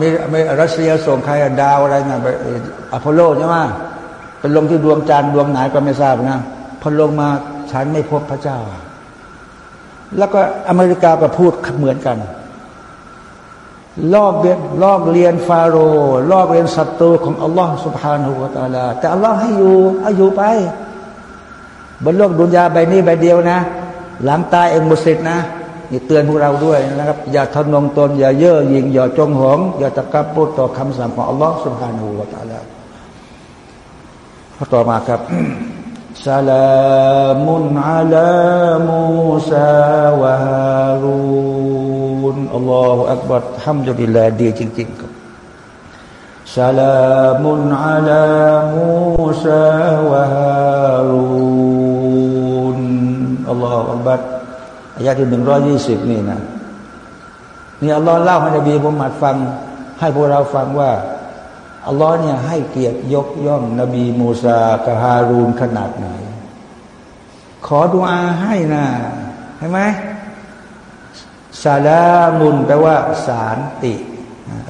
มีมีรัสเซียส่งใครดาวอะไรนะไปอพอลโลใช่ไหมไปลงที่ดวงจันทร์ดวงไหนก็ไม่ทราบนะพอลงมาฉันไม่พบพระเจ้า แล้วก็อเมริกาก็พูดเหมือนกัน ลอกเรียนลอกเรียนฟาโรห์ลอกเรียนศัตรูของอัลลอฮ์สุบฮานาหูวาตาลาแต่อัลลอฮ์ให้อยู่เอาอยู่ไป บนโลกดุนยาใบนี้ใบเดียวนะ หลังตายเองมุสิตนะ นี่เตือนพวกเราด้วยนะครับ อย่าทนงตน อย่าเย่อหยิ่งอย่าจงหอง อย่าตะกับพูดต่อคำสั่งของอัลลอฮ์สุบฮานาหูวาตาละข้อต่อมาครับสลามุนอาลามูซาวารูนอัลลอฮฺอักบัดฮัมดุลิลลาดีจริงๆครับสลามุนอาลามูซาวารูนอัลลอฮฺอักบัดายะที่หนึ่งร้อยยี่สิบนี่นะนี่อัลลอฮ์เล่าให้นบีมุฮัมมัดฟัง ให้พวกเราฟังว่าอัลลอฮ์เนี่ยให้เกียรติยกย่อง นบีมูซากับฮารูนขนาดไหน ขอดุอาให้นะเห็นไหมซาลามุนแปลว่าสารติ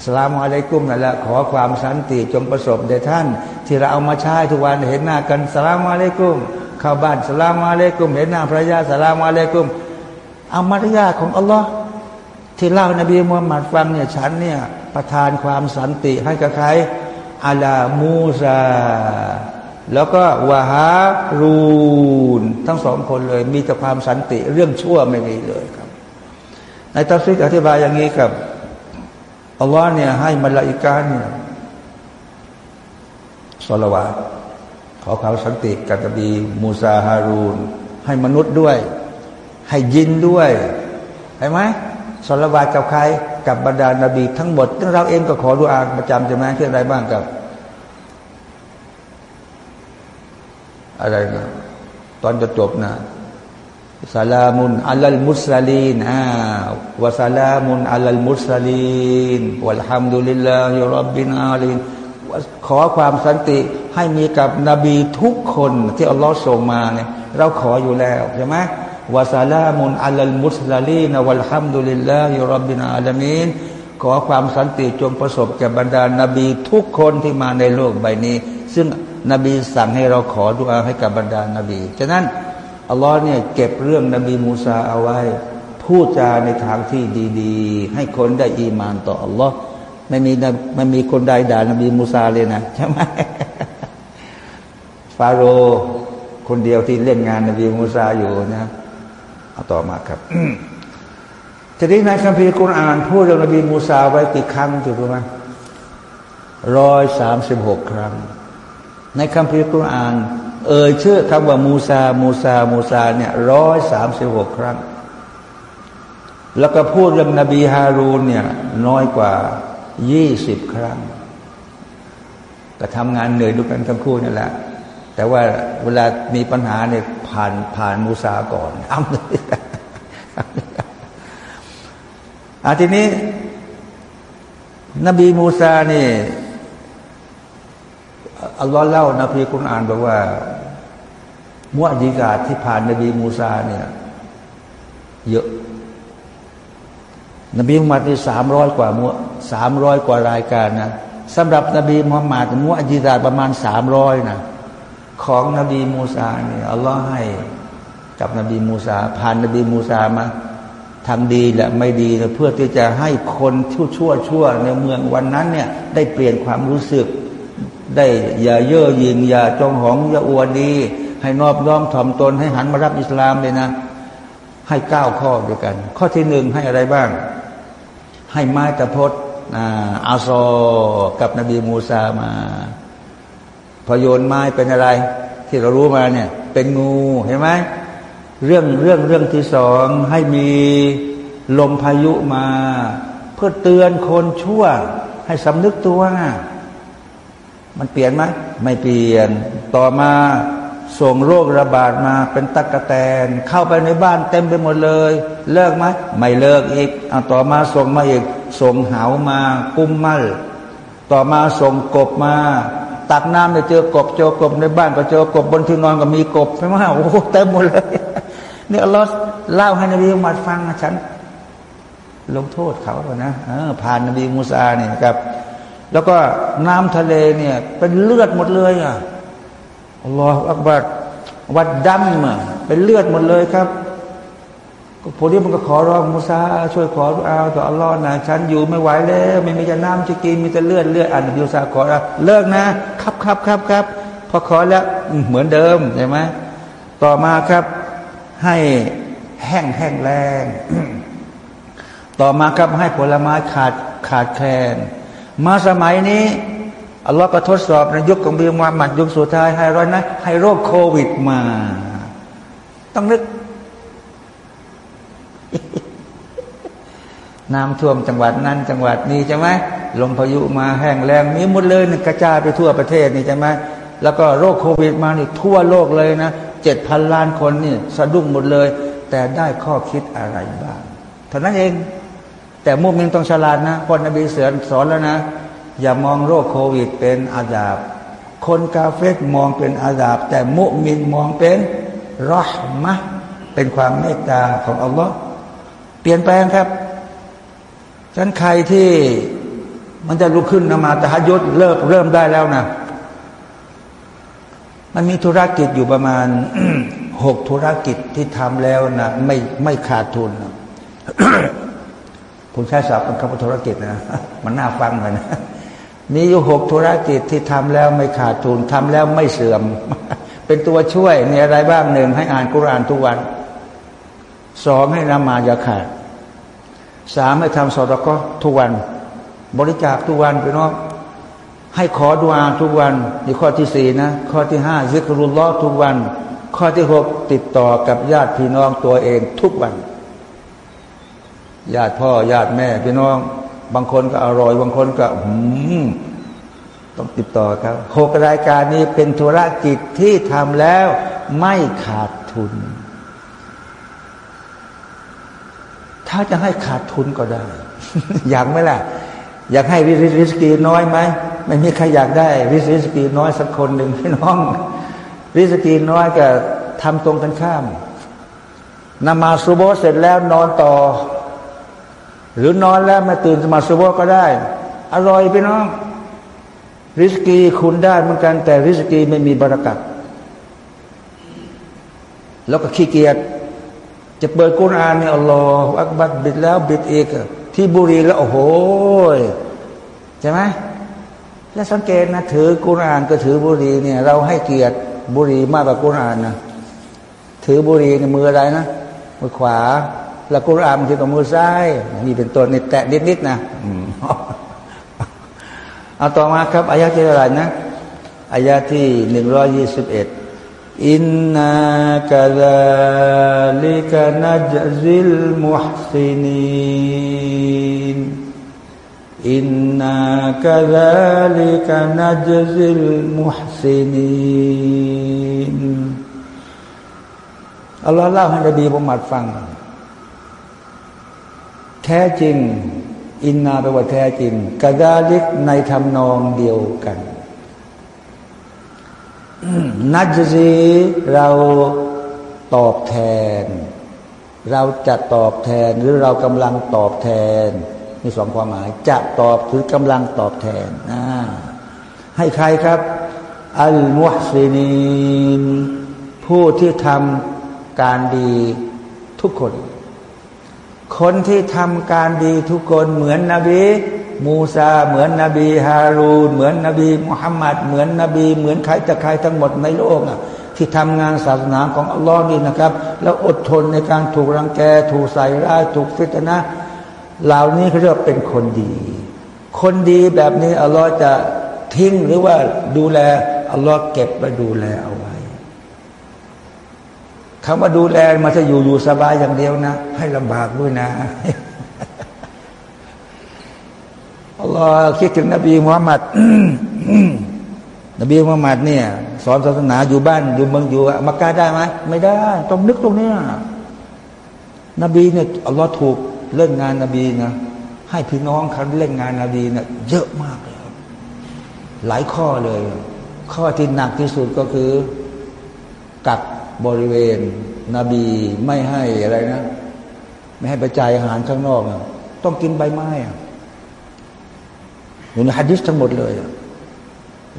สลามอะไรกุ้มนั่นแหละขอความสันติจงประสบแด่ท่าน ที่เราเอามาใช้ทุกวันเห็นหน้ากันสลามอะไรกุ้มเข้าบ้านสลามอะไรกุ้มเห็นหน้าภรรยาสลามอะไรกุ้ม เอามารยาของอัลลอฮ์ที่เล่านบีมูฮัมมัดฟังเนี่ยฉันเนี่ยประทานความสันติให้กับใครอาลามูซาแล้วก็ وهارون ทั้งสองคนเลย มีแต่ความสันติ เรื่องชั่วไม่มีเลยครับ ในตัฟซีรอธิบายอย่างนี้ครับอัลลอฮ์เนี่ยให้มลาอิกาเนี่ยสลวาขอเขาสันติกับนบีมูซาฮารูนให้มนุษย์ด้วย ให้ญินด้วยเห็นไหมสลวากับใคร กับบรรดานาบีทั้งหมดซึ่งเราเองก็ขอดูอาประจำใช่ไหมที่อะไรบ้างกับ อะไรนะตอนจะจบนะสลามุนอัลลมุสลีนอ่าวะสลามุนอัลลมุสลีนวัลฮัมดุลิลลาฮิรับบินอาลีนขอความสันติให้มีกับนบีทุกคนที่อัลลอฮ์ส่งมาเนี่ยเราขออยู่แล้วใช่ไหม วะซาลามุนอัลลมุสลีนวัลฮัมดุลิลลาฮิรับบินอาลามีนขอความสันติจงประสบแก่บรรดานาบีทุกคนที่มาในโลกใบนี้ ซึ่งนบีสั่งให้เราขอดุอาให้กับบรรดานาบีฉะนั้นอัลลอฮ์เนี่ยเก็บเรื่องนบีมูซาเอาไว้ พูดจาในทางที่ดี ๆ ให้คนได้อีมานต่ออัลลอฮ์ไม่มีไม่มีคนใดด่านบีมูซาเลยนะใช่ไหมฟาโรห์คนเดียวที่เล่นงานนบีมูซาอยู่นะ เอาต่อมาครับทีนี้ในคัมภีร์กุรอานพูดเรื่องนบีมูซาไว้กี่ครั้งถูกไหมร้อยสามสิบหกครั้ง ในคัมภีร์กุรอาน เอ่ยชื่อคำว่ามูซา มูซา มูซาเนี่ยร้อยสามสิบหกครั้ง แล้วก็พูดเรื่องนบีฮารูนเนี่ยน้อยกว่ายี่สิบครั้ง ก็ทำงานเหนื่อยด้วยกันทั้งคู่นี่แหละ แต่ว่าเวลามีปัญหาเนี่ยผ่านผ่านมูซาก่อนอ้ำเลยอาทีนี้ นบีมูซานี่อัลลอฮ์เล่านบีคุณอ่านบอกว่ามุอจิกาที่ผ่านนบีมูซาเนี่ย เยอะ นบีมุฮัมมัดนี่สามร้อยกว่ามุสามร้อยกว่ารายการนะสำหรับนบีมุฮัมมัดมุอจิกาประมาณสามร้อยนะ ของนบีมูซาเนี่ยอัลลอฮ์ให้กับนบีมูซาผ่านนบีมูซามาทำดีและไม่ดีเพื่อที่จะให้คนชั่วชั่วชั่วในเมืองวันนั้นเนี่ยได้เปลี่ยนความรู้สึก ได้อย่าเย่อหยิ่งอย่าจองหองอย่าอวดดี ให้นอบน้อมถ่อมตนให้หันมารับอิสลามเลยนะ ให้เก้าข้อด้วยกัน ข้อที่หนึ่งให้อะไรบ้าง ให้ไม้ตะพดอาซอกับนบีมูซามา พโยนไม้เป็นอะไร ที่เรารู้มาเนี่ยเป็นงูเห็นไหมเรื่องเรื่องเรื่องที่สองให้มีลมพายุมา เพื่อเตือนคนชั่ว ให้สำนึกตัว มันเปลี่ยนไหมไม่เปลี่ยนต่อมาส่งโรคระบาดมาเป็นตักะแตน เข้าไปในบ้านเต็มไปหมดเลย เลิกไหมไม่เลิกอีกเอาต่อมาส่งมาอีก ส่งเหามา กุ้มมัลต่อมาส่งกบมา ตักน้ำไปเจอกบเจอกบในบ้านก็เจอกบบนที่นอนก็มีกบใช่ไหมโอ้โหเต็มหมดเลยนี่อัลลอฮ์เล่าให้นบีมุฮัมมัดฟังนะฉัน ลงโทษเขาแล้วนะผ่านนบีมูซาเนี่ยครับ แล้วก็น้ำทะเลเนี่ย เป็นเลือดหมดเลยอะอัลลอฮฺอักบัดวัดดำอะเป็นเลือดหมดเลยครับ พวกนี้มันก็ขอร้องมูซาช่วยขอเอาต่ออัลลอฮ์นะฉันอยู่ไม่ไหวแล้วไม่มีจะน้ำจะกินมีแต่เลือดเลือดอ่านนบีมูซาขอเลิกนะครับครับครับครับพอขอแล้วเหมือนเดิมใช่ไหมต่อมาครับ ให้แห้งแห้งแรงต่อมาครับให้ผลไม้ขาดขาดแคลน มาสมัยนี้อัลลอฮ์ก็ทดสอบในยุคของบีมุฮัมมัดยุคสุดท้ายให้ร้อยนะให้โรคโควิดมา ต้องนึก น้ำท่วมจังหวัดนั้นจังหวัดนี้ใช่ไหมลมพายุมาแห้งแรงมีหมดเลยกระจายไปทั่วประเทศนี่ใช่ไหมแล้วก็โรคโควิดมานี่ทั่วโลกเลยนะเจ็ดพันล้านคนนี่สะดุ้งหมดเลย แต่ได้ข้อคิดอะไรบ้างเท่านั้นเอง แต่มุมินต้องฉลาดนะคนนบีเสือสอนแล้วนะ อย่ามองโรคโควิดเป็นอาดาบ คนกาเฟตมองเป็นอาดาบ แต่มุมินมองเป็นรอห์มะเป็นความเมตตาของอัลลอฮ์เปลี่ยนแปลงครับ ฉะนั้นใครที่มันจะลุกขึ้นนมาตะหยุดเริ่มเริ่มได้แล้วนะ มันมีธุรกิจอยู่ประมาณหกธุรกิจที่ทำแล้วนะไม่ไม่ขาดทุนนะผมใช้ศัพท์เป็นคำว่าธุรกิจนะ มันน่าฟังเลยนะมีอยู่หกธุรกิจที่ทำแล้วไม่ขาดทุนทำแล้วไม่เสื่อม เป็นตัวช่วยมีอะไรบ้างหนึ่งให้อ่านกุรานทุกวันสองให้นมาอย่าขาด สามให้ทำสอดก็ทุกวัน บริจาคทุกวันไปน้องให้ขอดุอาทุกวันนี่ข้อที่สี่นะ ข้อที่ห้าซิกรุลลอทุกวัน ข้อที่หกติดต่อกับญาติพี่น้องตัวเองทุกวัน ญาติพ่อญาติแม่พี่น้อง บางคนก็อร่อย บางคนก็หืมต้องติดต่อครับหกรายการนี้เป็นธุรกิจที่ทำแล้วไม่ขาดทุน ถ้าจะให้ขาดทุนก็ได้ อยากไหมล่ะ อยากให้ริสกีน้อยไหมไม่มีใครอยากได้ริสกีน้อยสักคนหนึ่งพี่น้อง ริสกีน้อยก็ทำตรงกันข้ามนมาสุโบเสร็จแล้วนอนต่อ หรือนอนแล้วมาตื่นมาสุโบก็ได้ อร่อยพี่น้อง ริสกีคุณได้เหมือนกัน แต่ริสกีไม่มีบรารักัดแล้วก็ขี้เกียจ จะเปิดกุรอานเนี่ยอัลลอฮฺอักบัดบิดแล้วบิดอีกที่บุรีแล้วโอ้โหใช่ไหมแล้วสังเกตนะถือกุรอานก็ถือบุรีเนี่ยเราให้เกียรติบุรีมากกว่ากุรอานนะถือบุรีในมืออะไรนะมือขวา แล้วกุรอานมันถือกับมือซ้ายนี่เป็นตัวนี่แตะนิดๆนะเอาต่อมาครับอายะที่อะไรนะอายะที่หนึ่งร้อยยี่สิบเอ็ด อินนากะลาลิกะนัจซิลมุฮซินีนอินนากะลาลิกะนัจซิลมุฮซินีนอัลลอฮ์เล่าให้นบีมุฮัมมัดฟัง แท้จริง อินนาแปลว่าแท้จริงกะดาลิกในทำนองเดียวกัน นัจซีเราตอบแทน เราจะตอบแทนหรือเรากำลังตอบแทน มีสองความหมาย จะตอบคือกำลังตอบแทนนะให้ใครครับ อัลมุฮซินีนผู้ที่ทำการดีทุกคน คนที่ทำการดีทุกคนเหมือนนบีมูซาเหมือนนบีฮารูนเหมือนนบีมุฮัมมัดเหมือนนบี เหมือนใครจะใครทั้งหมดในโลกอะที่ทำงานศาสนาของอัลลอฮ์นี่นะครับ แล้วอดทนในการถูกรังแก ถูกใส่ร้ายถูกฟิตนะเหล่านี้เขาเรียกเป็นคนดี คนดีแบบนี้อัลลอฮ์จะทิ้งหรือว่าดูแลอัลลอฮ์เก็บไปดูแลเอา คำว่าดูแลมาจะอยู่อยู่สบายอย่างเดียวนะ ให้ลำบากด้วยนะอัลลอฮ์คิดถึงนบีมุฮัมมัดนบีมุฮัมมัดเนี่ย สอนศาสนาอยู่บ้านอยู่เมืองอยู่มักกะได้ไหมไม่ได้ ต้องนึกตรงนี้นบีเนี่ยอัลลอฮ์ถูกเล่นงานนบีนะให้พี่น้องเขาเล่นงานนบีเนี่ยเยอะมากเลยหลายข้อเลย ข้อที่หนักที่สุดก็คือ กัก บริเวณ นบีไม่ให้อะไรนะ ไม่ให้ไปจ่ายอาหารข้างนอกต้องกินใบไม้อะอยู่ในฮะดิษทั้งหมดเลย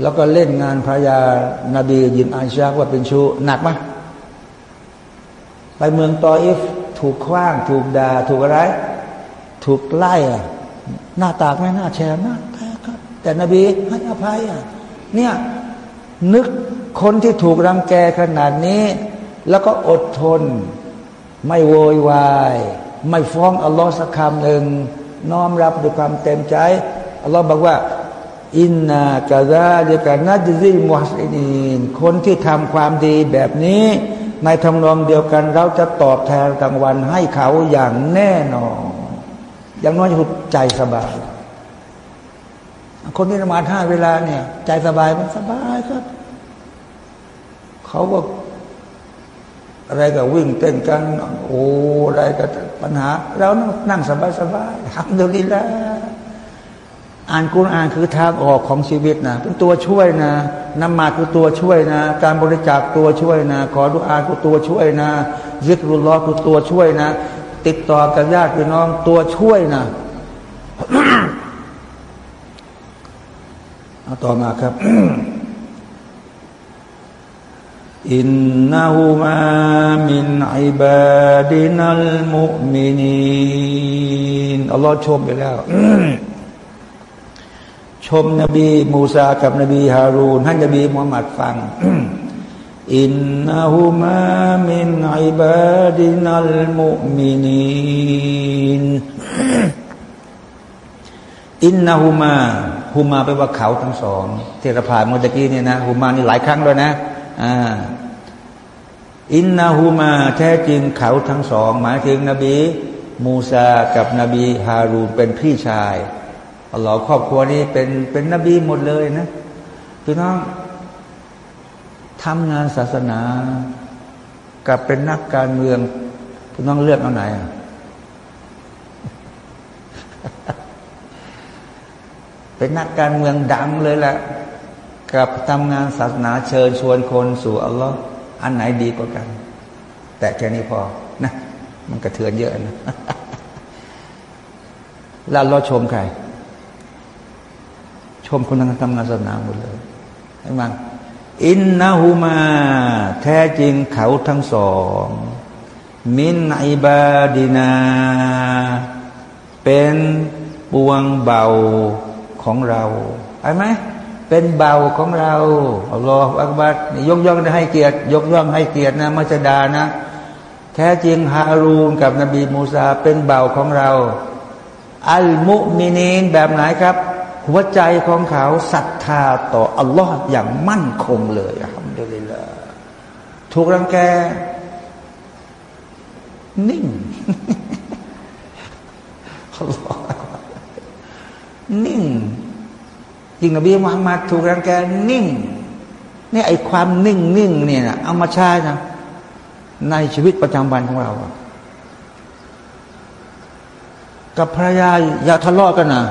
แล้วก็เล่นงานพระยานาบียินอาชาว่าเป็นชูหนักไหมไปเมืองตออิฟถูกคว้าง ถูกดา่าถูกอะไร ถูกไล่อะหน้าตากไม่หน้าแชร์มากแต่นบีให้อภัยอะเนี่ยนึก คนที่ถูกรังแกขนาดนี้ แล้วก็อดทน ไม่โวยวาย ไม่ฟ้องอัลลอฮ์สักคำหนึ่งน้อมรับด้วยความเต็มใจอัลลอฮ์บอกว่า อินนากะซาเดกานัดซิมุฮัสอินคนที่ทำความดีแบบนี้ ในทำนองเดียวกันเราจะตอบแทนกลางวันให้เขาอย่างแน่นอน อย่างน้อยจะใจสบายคนที่ละหมาดห้าเวลาเนี่ย ใจสบายมันสบายครับ เขาก็อะไรก็วิ่งเต้นกัน โอ้อะไรก็ปัญหา เรานั่งสบายสบายทำดูดีแล้วอ่านกุรอานคือทางออกของชีวิตนะเป็นตัวช่วยนะนมาคือตัวช่วยนะ การบริจาคตัวช่วยนะ ขอดุอาคือตัวช่วยนะยิกรุลลอคือตัวช่วยนะ ติดต่อกับญาติพี่น้องตัวช่วยนะเอาต่อมาครับ إنهما من عبادنا المؤمنين อัลลอฮ์ชมไปแล้ว ชมนบีมูซากับนบีฮารูนให้นบีมุฮัมมัดฟัง إنهما من عبادنا المؤمنين إنهما هما แปลว่าเขาทั้งสองเทราผ่านเมื่อกี้เนี่ยนะหูมานี่หลายครั้งแล้วนะ อ่าอินนาหูมาแท้จริงเขาทั้งสอง หมายถึงนบี มูซากับนบีฮารูนเป็นพี่ชายอัลลอฮ์ครอบครัวนี้เป็นเป็นนบีหมดเลยนะพี่น้องทำงานศาสนา กับเป็นนักการเมืองพี่น้องเลือกเอาไหนเป็นนักการเมืองดังเลยแหละ กับทำงานศาสนาเชิญชวนคนสู่อัลลอฮ์อันไหนดีกว่ากัน แต่แค่นี้พอนะมันกระเทือนเยอะนะแล้วเราชมใคร ชมคนทำงานศาสนาหมดเลยเห็นไหมอินนาหูมา แท้จริงเขาทั้งสอง มินอิบาดินา เป็นปวงเบาของเราใช่ไหม เป็นเบาของเราอัลลอฮฺอักบัดยกย่องให้เกียรติ ยกย่องให้เกียรตินะมัจดานะ แท้จริงฮารูนกับนบีมูซาเป็นเบาของเรา อัลมุมินีนแบบไหนครับ หัวใจของเขาศรัทธาต่ออัลลอฮ์อย่างมั่นคงเลยครับเดลิละถูกรังแก นิ่งฮัลโหลนิ่ง ยิงนบีมุฮัมมัดถูกรังแกนิ่งนี่ไอความนิ่งนิ่งเนี่ยนะเอามาใช้นะในชีวิตประจำวันของเรา กับภรรยาอย่าทะเลาะกันนะ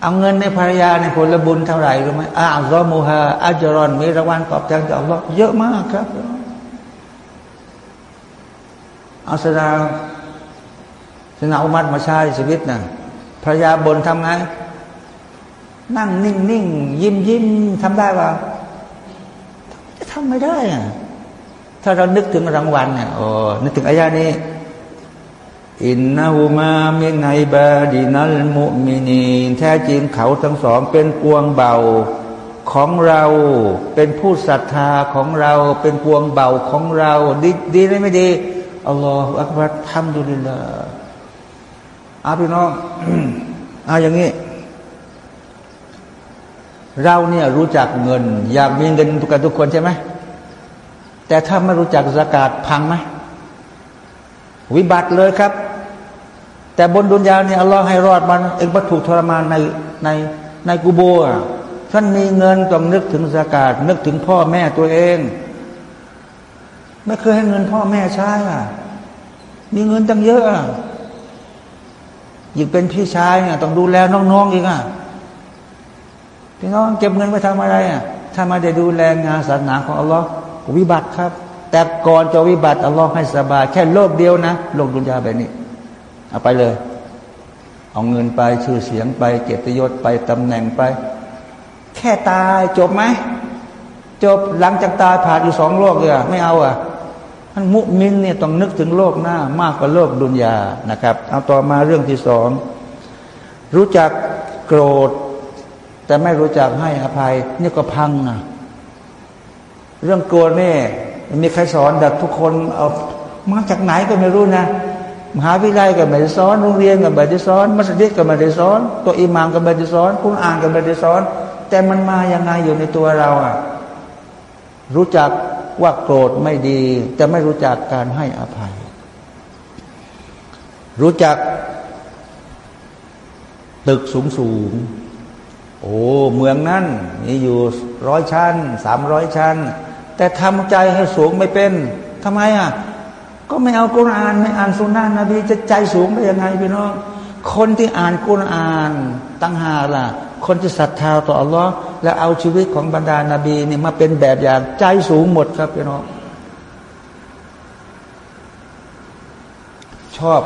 เอาเงินในภรรยาในผลบุญเท่าไหร่รู้ไหมอาอัลลอมูฮาอัจรอนมีรางวัลตอบแทนจากอัลลอฮ์เยอะมากครับเอาสนาสนาอุมัดมาใช้ชีวิตนะภรรยาบนทำไง นั่งนิ่งนิ่งยิ้มยิ้มทำได้ป่ะจะทำไม่ได้อะถ้าเรานึกถึงรางวัลเนี่ยโอ้นึกถึงอายานี้ อินนาหูมามินไบาดินัลมุมินีแท้จริงเขาทั้งสองเป็นกวงเบาของเราเป็นผู้ศรัทธาของเราเป็นกวงเบาของเราดีดีได้ไม่ดีอัลลอฮฺอักบัรทำดูดีละอาพี่น้องอาอย่างนี้ เราเนี่ยรู้จักเงิน อยากมีเงินกันทุกคนใช่ไหมแต่ถ้าไม่รู้จักสกาดพังไหมวิบัติเลยครับ แต่บนดุนยาเนี่ยอัลลอฮ์ให้รอดมันเองวัตถุทรมานในในในกูโบะท่านมีเงินต้องนึกถึงสากาศนึกถึงพ่อแม่ตัวเอง ไม่เคยให้เงินพ่อแม่ใช้อะมีเงินตั้งเยอะอะยิ่งเป็นพี่ชายเนี่ยต้องดูแลน้องๆอีกอะ พี่น้องเก็บเงินไปทำอะไรอะถ้ามาได้ดูแลงานศาสนาของอัลลอฮ์วิบัติครับ แต่ก่อนจะวิบัติอัลลอฮ์ให้สบาย แค่โลกเดียวนะ โลกดุนยาแบบนี้ เอาไปเลย เอาเงินไปชื่อเสียงไป เกียรติยศไปตำแหน่งไป แค่ตายจบไหมจบหลังจากตายผ่านอยู่สองโลกเลยไม่เอาอะท่านมุมินเนี่ยต้องนึกถึงโลกหน้ามากกว่าโลกดุนยานะครับ เอาต่อมาเรื่องที่สองรู้จักโกรธ แต่ไม่รู้จักให้อภัย นี่ก็พังนะเรื่องโกรธนี่มีใครสอนแต่ทุกคนเอามาจากไหนก็ไม่รู้นะมหาวิทยาลัยก็ไม่ได้สอนโรงเรียนก็ไม่ได้สอนมัสยิดก็ไม่ได้สอน ตัวอิหมามก็ไม่ได้สอนคุณอ่านก็ไม่ได้สอน แต่มันมายังไงอยู่ในตัวเราอะรู้จักว่าโกรธไม่ดี แต่ไม่รู้จักการให้อภัย รู้จัก ตึกสูงสูง โอ้เมืองนั้นมีอยู่ร้อยชั้นสามร้อยชั้น แต่ทำใจให้สูงไม่เป็นทำไมอะก็ไม่เอากุรอานไม่อ่านสุนนะนบีจะใจสูงได้ยังไงพี่น้อง คนที่อ่านกุรอานตั้งหาล่ะ คนที่ศรัทธาต่ออัลลอฮ์และเอาชีวิตของบรรดานาบีนี่มาเป็นแบบอย่างใจสูงหมดครับพี่น้องชอบ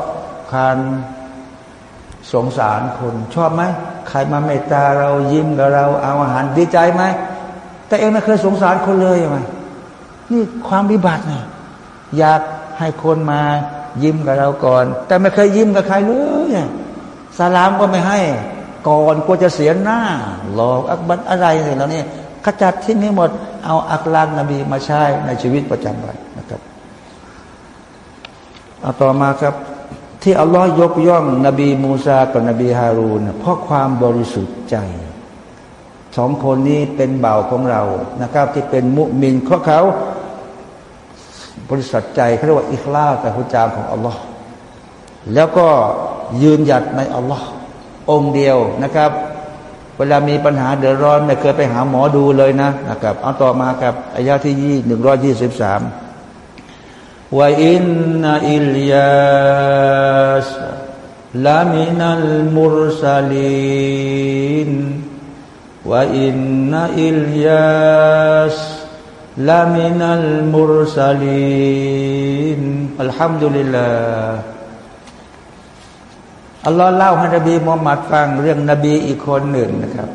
การ สงสารคนชอบไหมใครมาเมตตาเรายิ้มกับเราเอาอาหารดีใจไหมแต่เองไม่เคยสงสารคนเลยไหมนี่ความวิบัตินะอยากให้คนมายิ้มกับเราก่อน แต่ไม่เคยยิ้มกับใครเลยสลามก็ไม่ให้ ก่อนกลัวจะเสียหน้า หลอกอักบัตอะไรเนี่ยแล้วนี่ขจัดที่นี้หมดเอาอักลากนบีมาใช้ในชีวิตประจำวันนะครับเอาต่อมาครับ ที่อัลลอฮ์ยกย่อง นบีมูซากับนบีฮารูนเพราะความบริสุทธิ์ใจสองคนนี้เป็นเบาของเรานะครับ ที่เป็นมุมินเพราะเขาบริสุทธิ์ใจเขาเรียกว่าอิคลาแต่พุจามของอัลลอฮ์แล้วก็ยืนหยัดในอัลลอฮ์องเดียวนะครับ เวลามีปัญหาเดือดร้อนไม่เคยไปหาหมอดูเลยนะนะครับ เอาต่อมาครับอายาที่ยี่หนึ่งร้อยยี่สิบสาม ว่าอินนาอิลยาสลามินัลมุรสลินว่าอินนาอิลยาสลามินัลมุรสลินอัลฮัมดุลิลลาอัลลอฮ์เล่าให้นบีมูฮัมมัดฟังเรื่องนบีอีกคนหนึ่งนะครับ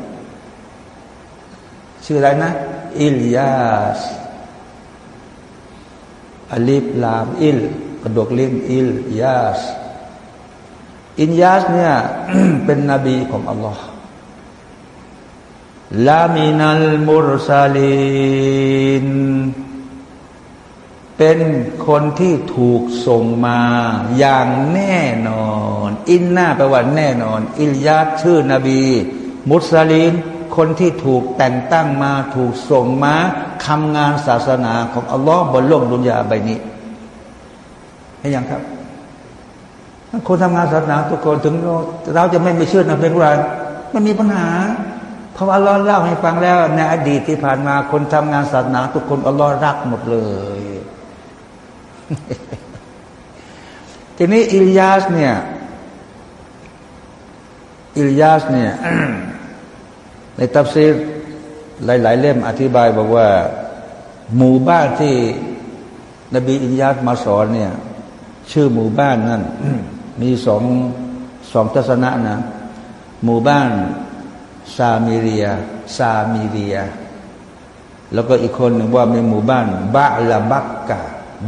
ชื่ออะไรนะ อิลยาส อลิฟลามอิลกระดกลิ้นอิลยาสอินยาสเนี่ยเป็นนบีของอัลลอฮ์لمن المرسلين เป็นคนที่ถูกส่งมาอย่างแน่นอน إن แปลว่าแน่นอน อิลยาสชื่อนบี มุสลินคนที่ถูกแต่งตั้งมาถูกส่งมา ทำงานศาสนาของอัลลอฮ์บนโลกดุนยาใบนี้เห็นยังครับคนทำงานศาสนาทุกคนถึงเราจะไม่ไม่เชื่อนะเป็นไรไม่มีปัญหา เพราะอัลลอฮ์เล่าให้ฟังแล้วในอดีตที่ผ่านมาคนทำงานศาสนา ทุกคนอัลลอฮ์รักหมดเลย ทีนี้อิลยาสเนี่ยอิลยาสเนี่ยในตัฟซีร หลาย ๆ เล่มอธิบายบอกว่า หมู่บ้านที่นบีอิลยาสมาสอนเนี่ย ชื่อหมู่บ้านนั่นมีสองสองทัศนะนะ หมู่บ้านซามิเรียซามิเรีย แล้วก็อีกคนหนึ่งว่าในหมู่บ้านบาลาบักกา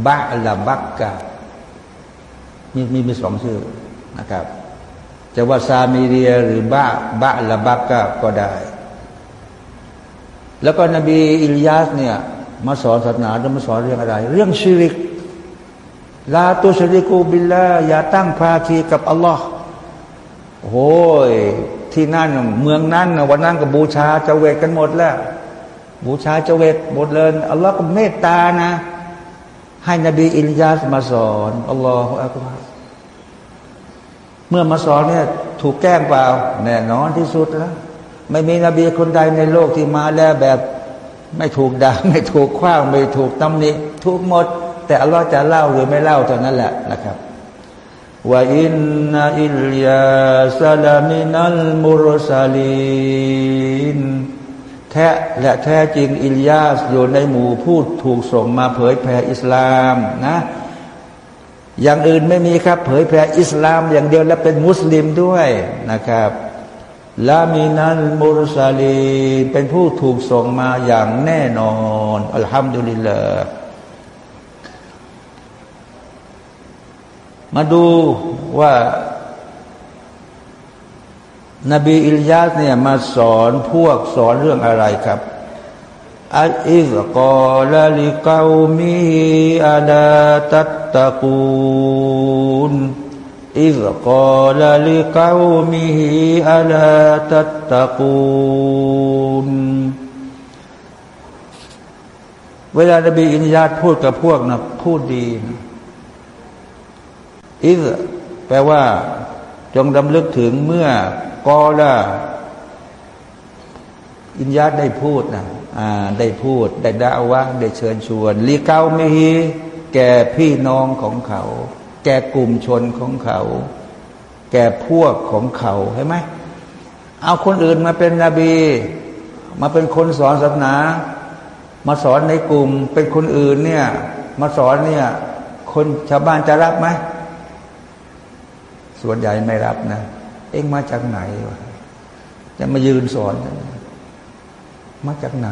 บาลาบักกามีมีมีสองชื่อนะครับ จะว่าซามิเรียหรือบาบาลาบักกาก็ได้ แล้วก็นบีอิลยาสเนี่ยมาสอนศาสนาจะมาสอนเรื่องอะไร เรื่องชีริกลาตุชริกูบิลลาอย่าตั้งภาคีกับอัลลอฮ์โอ้ยที่นั่นเมืองนั้นวันนั้นก็บูชาเจเวตกันหมดแล้ว บูชาเจเวตหมดเลยอัลลอฮ์ก็เมตตานะ ให้นบีอิลยาสมาสอนอัลลอฮฺอักบารเมื่อมาสอนเนี่ยถูกแกล้งเปล่าแน่นอนที่สุดแล้ว ไม่มีนบีคนใดในโลกที่มาแล้วแบบไม่ถูกด่าไม่ถูกคว้างไม่ถูกตำหนิถูกหมด แต่อัลลอฮ์จะเล่าหรือไม่เล่าเท่านั้นแหละนะครับว่าอินนาอิลยาสลามินัลมุรซาลินแท้และแท้จริงอิลยาสอยู่ในหมู่ผู้ถูกส่งมาเผยแผ่อิสลามนะ อย่างอื่นไม่มีครับ เผยแผ่อิสลามอย่างเดียวและเป็นมุสลิมด้วยนะครับ ลามินัลมุรซาลีเป็นผู้ถูกส่งมาอย่างแน่นอนอัลฮัมดุลิลลามาดูว่า นบีอิลยาสเนี่ยมาสอนพวกสอนเรื่องอะไรครับอัลอิสกอลาลิกามีอาดาตัตตะกูน อิซกอลลิกาวมิฮิอัลตัตตะกูนเวลานบีอินญาตพูดกับพวกนะพูดดีนะอิซแปลว่า จงดำลึกถึงเมื่อกอละอินญาตได้พูดนะอ่า ได้พูด ได้ด่าวะได้เชิญชวนลีเกาไม่ฮีแก่พี่น้องของเขา แก่กลุ่มชนของเขา แก่พวกของเขาใช่ไหมเอาคนอื่นมาเป็นนบี มาเป็นคนสอนศาสนา มาสอนในกลุ่ม เป็นคนอื่นเนี่ย มาสอนเนี่ย คนชาวบ้านจะรับไหมส่วนใหญ่ไม่รับนะ เอ็งมาจากไหนวะจะมายืนสอน มาจากไหน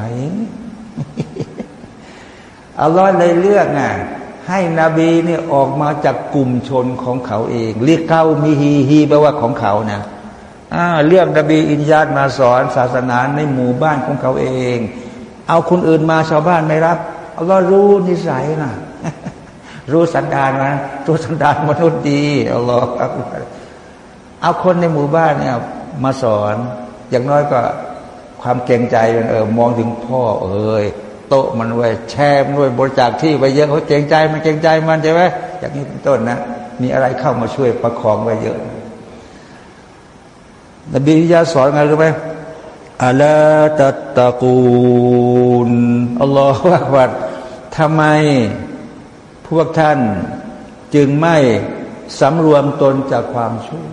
อัลลอฮ์เลยเลือกไง ให้นบีเนี่ยออกมาจากกลุ่มชนของเขาเอง เรียกเขามีฮีฮีแปลว่าของเขานะอ่าเลือกนบีอินญาตมาสอนศาสนาในหมู่บ้านของเขาเอง เอาคนอื่นมาชาวบ้านไม่รับอัลลอฮ์รู้นิสัยนะรู้สันดานนะรู้สันดานมนุษย์ดีอัลลอฮ์เอาคนในหมู่บ้านเนี่ยมาสอน อย่างน้อยก็ความเกรงใจมันเออมองถึงพ่อเอ้ย โต๊ะมันไว้แช่มันไว้บริจาคที่ไปเยอะเขาเกรงใจมันเกรงใจมันใช่ไหมอย่างนี้เป็นต้นนะมีอะไรเข้ามาช่วยประคองไว้เยอะนบียาสอนไงรู้ไหมอัลลตัตตะกูลอัลลอฮฺว่าวัดทำไมพวกท่านจึงไม่สำรวมตนจากความชั่ว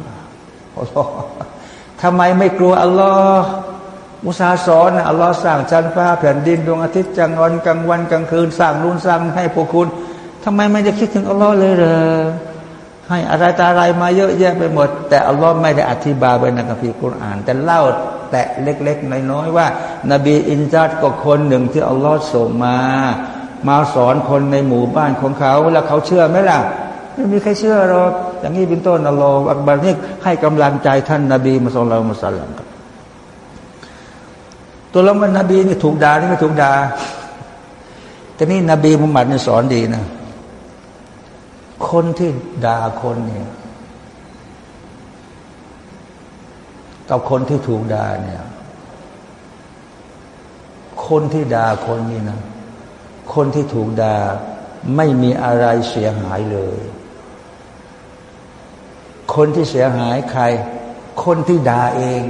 ทำไมไม่กลัวอัลลอฮ์ มุสาสอนอัลลอฮ์สร้างชั้นฟ้าแผ่นดินดวงอาทิตย์จังวันกลางวันกลางคืนสร้างนู่นสร้างให้พวกคุณทำไมไม่จะคิดถึงอัลลอฮ์เลยเหรอให้อะไรตาอะไรมาเยอะแยะไปหมด แต่อัลลอฮ์ไม่ได้อธิบายไว้ในคัมภีร์กุรอาน แต่เล่าแต่เล็กๆน้อยๆว่า นบีอินจัดก็คนหนึ่งที่อัลลอฮ์ส่งมา มาสอนคนในหมู่บ้านของเขาแล้วเขาเชื่อไหมล่ะไม่มีใครเชื่อหรอกอย่างนี้เป็นต้นอัลลอฮ์อักบารนี่ให้กำลังใจท่านนบีมุสลิมมุสลิมครับ ตัวละมันนบีนี่ถูกด่านี่ไม่ถูกด่าแต่นี่นบีมุฮัมมัดนี่สอนดีนะ คนที่ด่าคนเนี่ยกับคนที่ถูกด่าเนี่ย คนที่ด่าคนนี่นะ คนที่ถูกด่าไม่มีอะไรเสียหายเลย คนที่เสียหายใคร คนที่ด่าเอง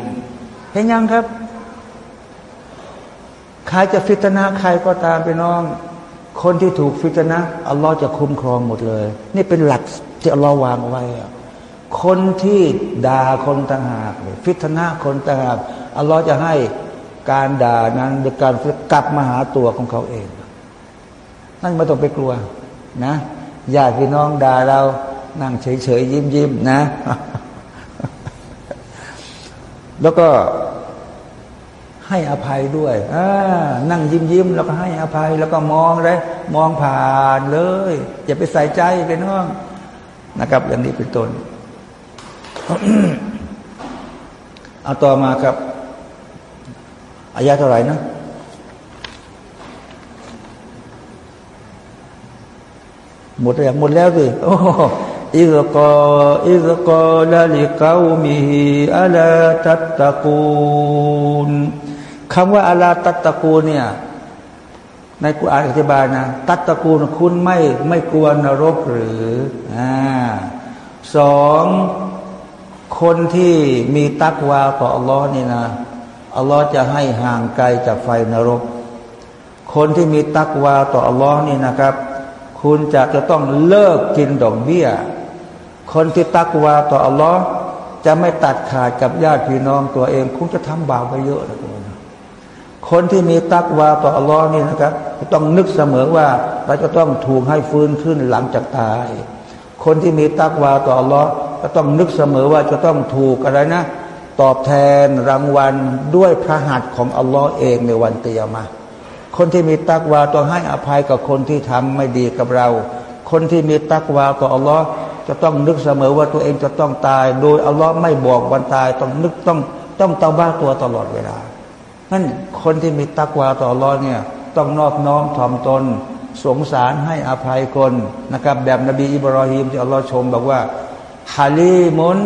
เห็นยังครับ ใครจะฟิตนาใครก็ตามไปน้อง คนที่ถูกฟิตนาอัลลอฮ์จะคุ้มครองหมดเลย นี่เป็นหลักที่อัลลอฮ์วางไว้ คนที่ด่าคนต่างหากฟิตนาคนต่างหากอัลลอฮ์จะให้การด่านั้นหรือการกลับมาหาตัวของเขาเอง นั่นไม่ต้องไปกลัวนะญาติพี่น้องด่าเรานั่งเฉยๆยิ้มๆนะ แล้วก็ ให้อภัยด้วยนั่งยิ้มยิ้มแล้วก็ให้อภัย แล้วก็มองเลยมองผ่านเลย อย่าไปใส่ใจไปน้องนะครับ อย่างนี้เป็นต้นเอาต่อมาครับอายาเท่าไหร่นะหมดแล้วหมดแล้วสิโอ้อิซกออิซกอลลิกามิฮิอัลาตัตตะกูน คำว่าอาลาตัตตะกูเนี่ยในกุอานอธิบายนะตัตตะกูลคุณไม่ไม่กลัวนรกหรืออ่าสองคนที่มีตักวาต่ออัลลอฮ์นี่นะอัลลอฮ์จะให้ห่างไกลจากไฟนรก คนที่มีตักวาต่ออัลลอฮ์นี่นะครับ คุณจะจะต้องเลิกกินดอกเบี้ย คนที่ตักวาต่ออัลลอฮ์จะไม่ตัดขาดกับญาติพี่น้องตัวเอง คุณจะทำบาปไปเยอะนะคุณ คนที่มีตักวาต่ออัลลอฮ์นี่นะครับต้องนึกเสมอว่าเราจะต้องถูกให้ฟื้นขึ้นหลังจากตาย คนที่มีตักวาต่ออัลลอฮ์ก็ต้องนึกเสมอว่าจะต้องถูกอะไรนะ ตอบแทนรางวัลด้วยพระหัตถ์ของอัลลอฮ์เองในวันเตียมาคนที่มีตักวาต้องให้อภัยกับคนที่ทำไม่ดีกับเรา คนที่มีตักวาต่ออัลลอฮ์จะต้องนึกเสมอว่าตัวเองจะต้องตาย โดยอัลลอฮ์ไม่บอกวันตายต้องนึกต้องต้องเตาบ้าตัวตลอดเวลา นั่นคนที่มีตักวาต่อรอดเนี่ยต้องนอบน้อมถ่อมตน สงสารให้อภัยคนนะครับ แบบนบีอิบรอฮิมที่อัลลอฮ์ชมบอกว่าฮาลีมุน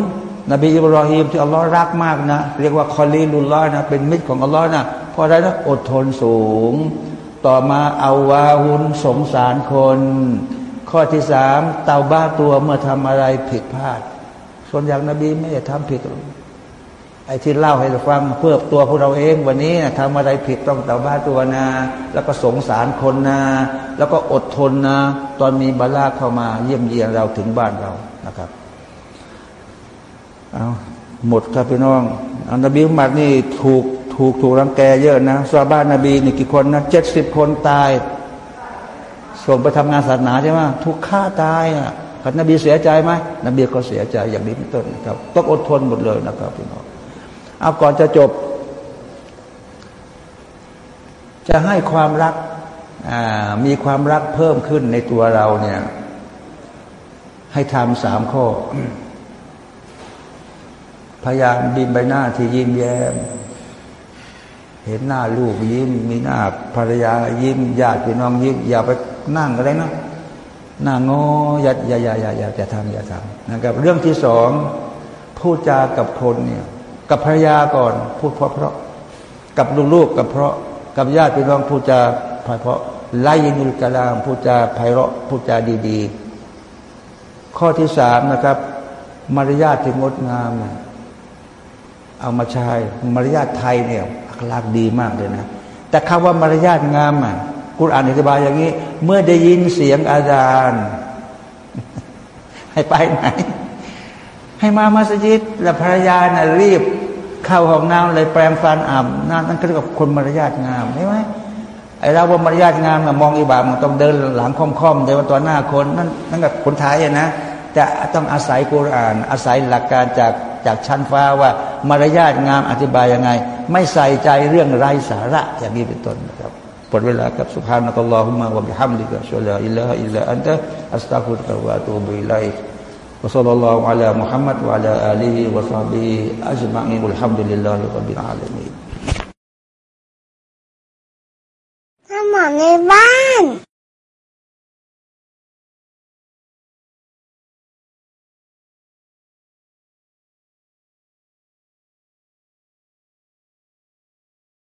นบีอิบรอฮิมที่อัลลอฮ์รักมากนะ เรียกว่าคอลีลุลลอฮ์นะเป็นมิตรของอัลลอฮ์นะเพราะอะไรนะอดทนสูง ต่อมาเอาวาหุนสงสารคน ข้อที่สามเตาบ้าตัวเมื่อทำอะไรผิดพลาด ส่วนอย่างนบีไม่ได้ทำผิดหรอก ไอ้ที่เล่าให้ฟังเพื่อตัวพวกเราเอง วันนี้นะทำอะไรผิดต้องเตาบ้าตัวนะ แล้วก็สงสารคนนะ แล้วก็อดทนนะ ตอนมีบาลาเข้ามาเยี่ยมเยียนเราถึงบ้านเรานะครับเอาหมดครับพี่น้องอันบีมุฮัมมัดนี่ถูกถูกถูกรังแกเยอะนะซาบ้านนบีนี่กี่คนนะเจ็ดสิบคนตาย ส่งไปทำงานศาสนาใช่ไหมถูกฆ่าตายอะขันนบีเสียใจไหมนบีก็เสียใจอย่างนี้เป็นต้นนะครับต้องอดทนหมดเลยนะครับพี่น้อง เอาก่อนจะจบ จะให้ความรักมีความรักเพิ่มขึ้นในตัวเราเนี่ย ให้ทำสามข้อ พยายามบินใบหน้าที่ยิ้มแย้ม เห็นหน้าลูกยิ้ม มีหน้าภรรยายิ้มญาติพี่น้องยิ้ม อย่าไปนั่งอะไรนะหน้างออย่าอย่าอย่าอย่าอย่าอย่าทำอย่าทำนะครับ เรื่องที่สองพูดจากับคนเนี่ย กับภรรยาก่อน พูดเพราะเพราะกับลูกๆกับเพราะกับญาติพี่น้องพูดจาเพเพราะไล่ยินุลกะลามพูดจาไพเราะพูดจาดีๆ ข้อที่สามนะครับ มารยาทที่งดงามเนี่ยเอามาใช้มารยาทไทยเนี่ยอักลากดีมากเลยนะ แต่คำว่ามารยาทงามอะกุรอานอธิบายอย่างนี้ เมื่อได้ยินเสียงอาจารย์ให้ไปไหน ให้มามัสยิด แล้วภรรยานะ่ะรีบ เข้าห้องน้ำเลยแปลงฟันอาบน้ำนั่นก็เรียกว่าคนมารยาทงามใช่ไหมไอ้เราว่ามารยาทงามมองอีบามันต้องเดินหลังค่อมๆเดินตัวหน้าคนนั่นนั่นกับคนไทยนะแต่ต้องอาศัยกุราน อาศัยหลักการจากจากชั้นฟ้าว่ามารยาทงามอธิบายยังไง ไม่ใส่ใจเรื่องไร้สาระอย่างนี้เป็นต้นนะครับหมดเวลากับสุภาพนักลอฮุมะวะบิฮัมดิกะชุลาอิลลาอิลลาอันตะอัสตัฟุรุวะตูบิไลวะซัลลัลลอฮุอะลามุฮัมมัดวะวะซอฮบิอัจมะอีนุล ฮัมดุลิลลาฮิรับบิลอาลามีน
ถ้าหมอในบ้าน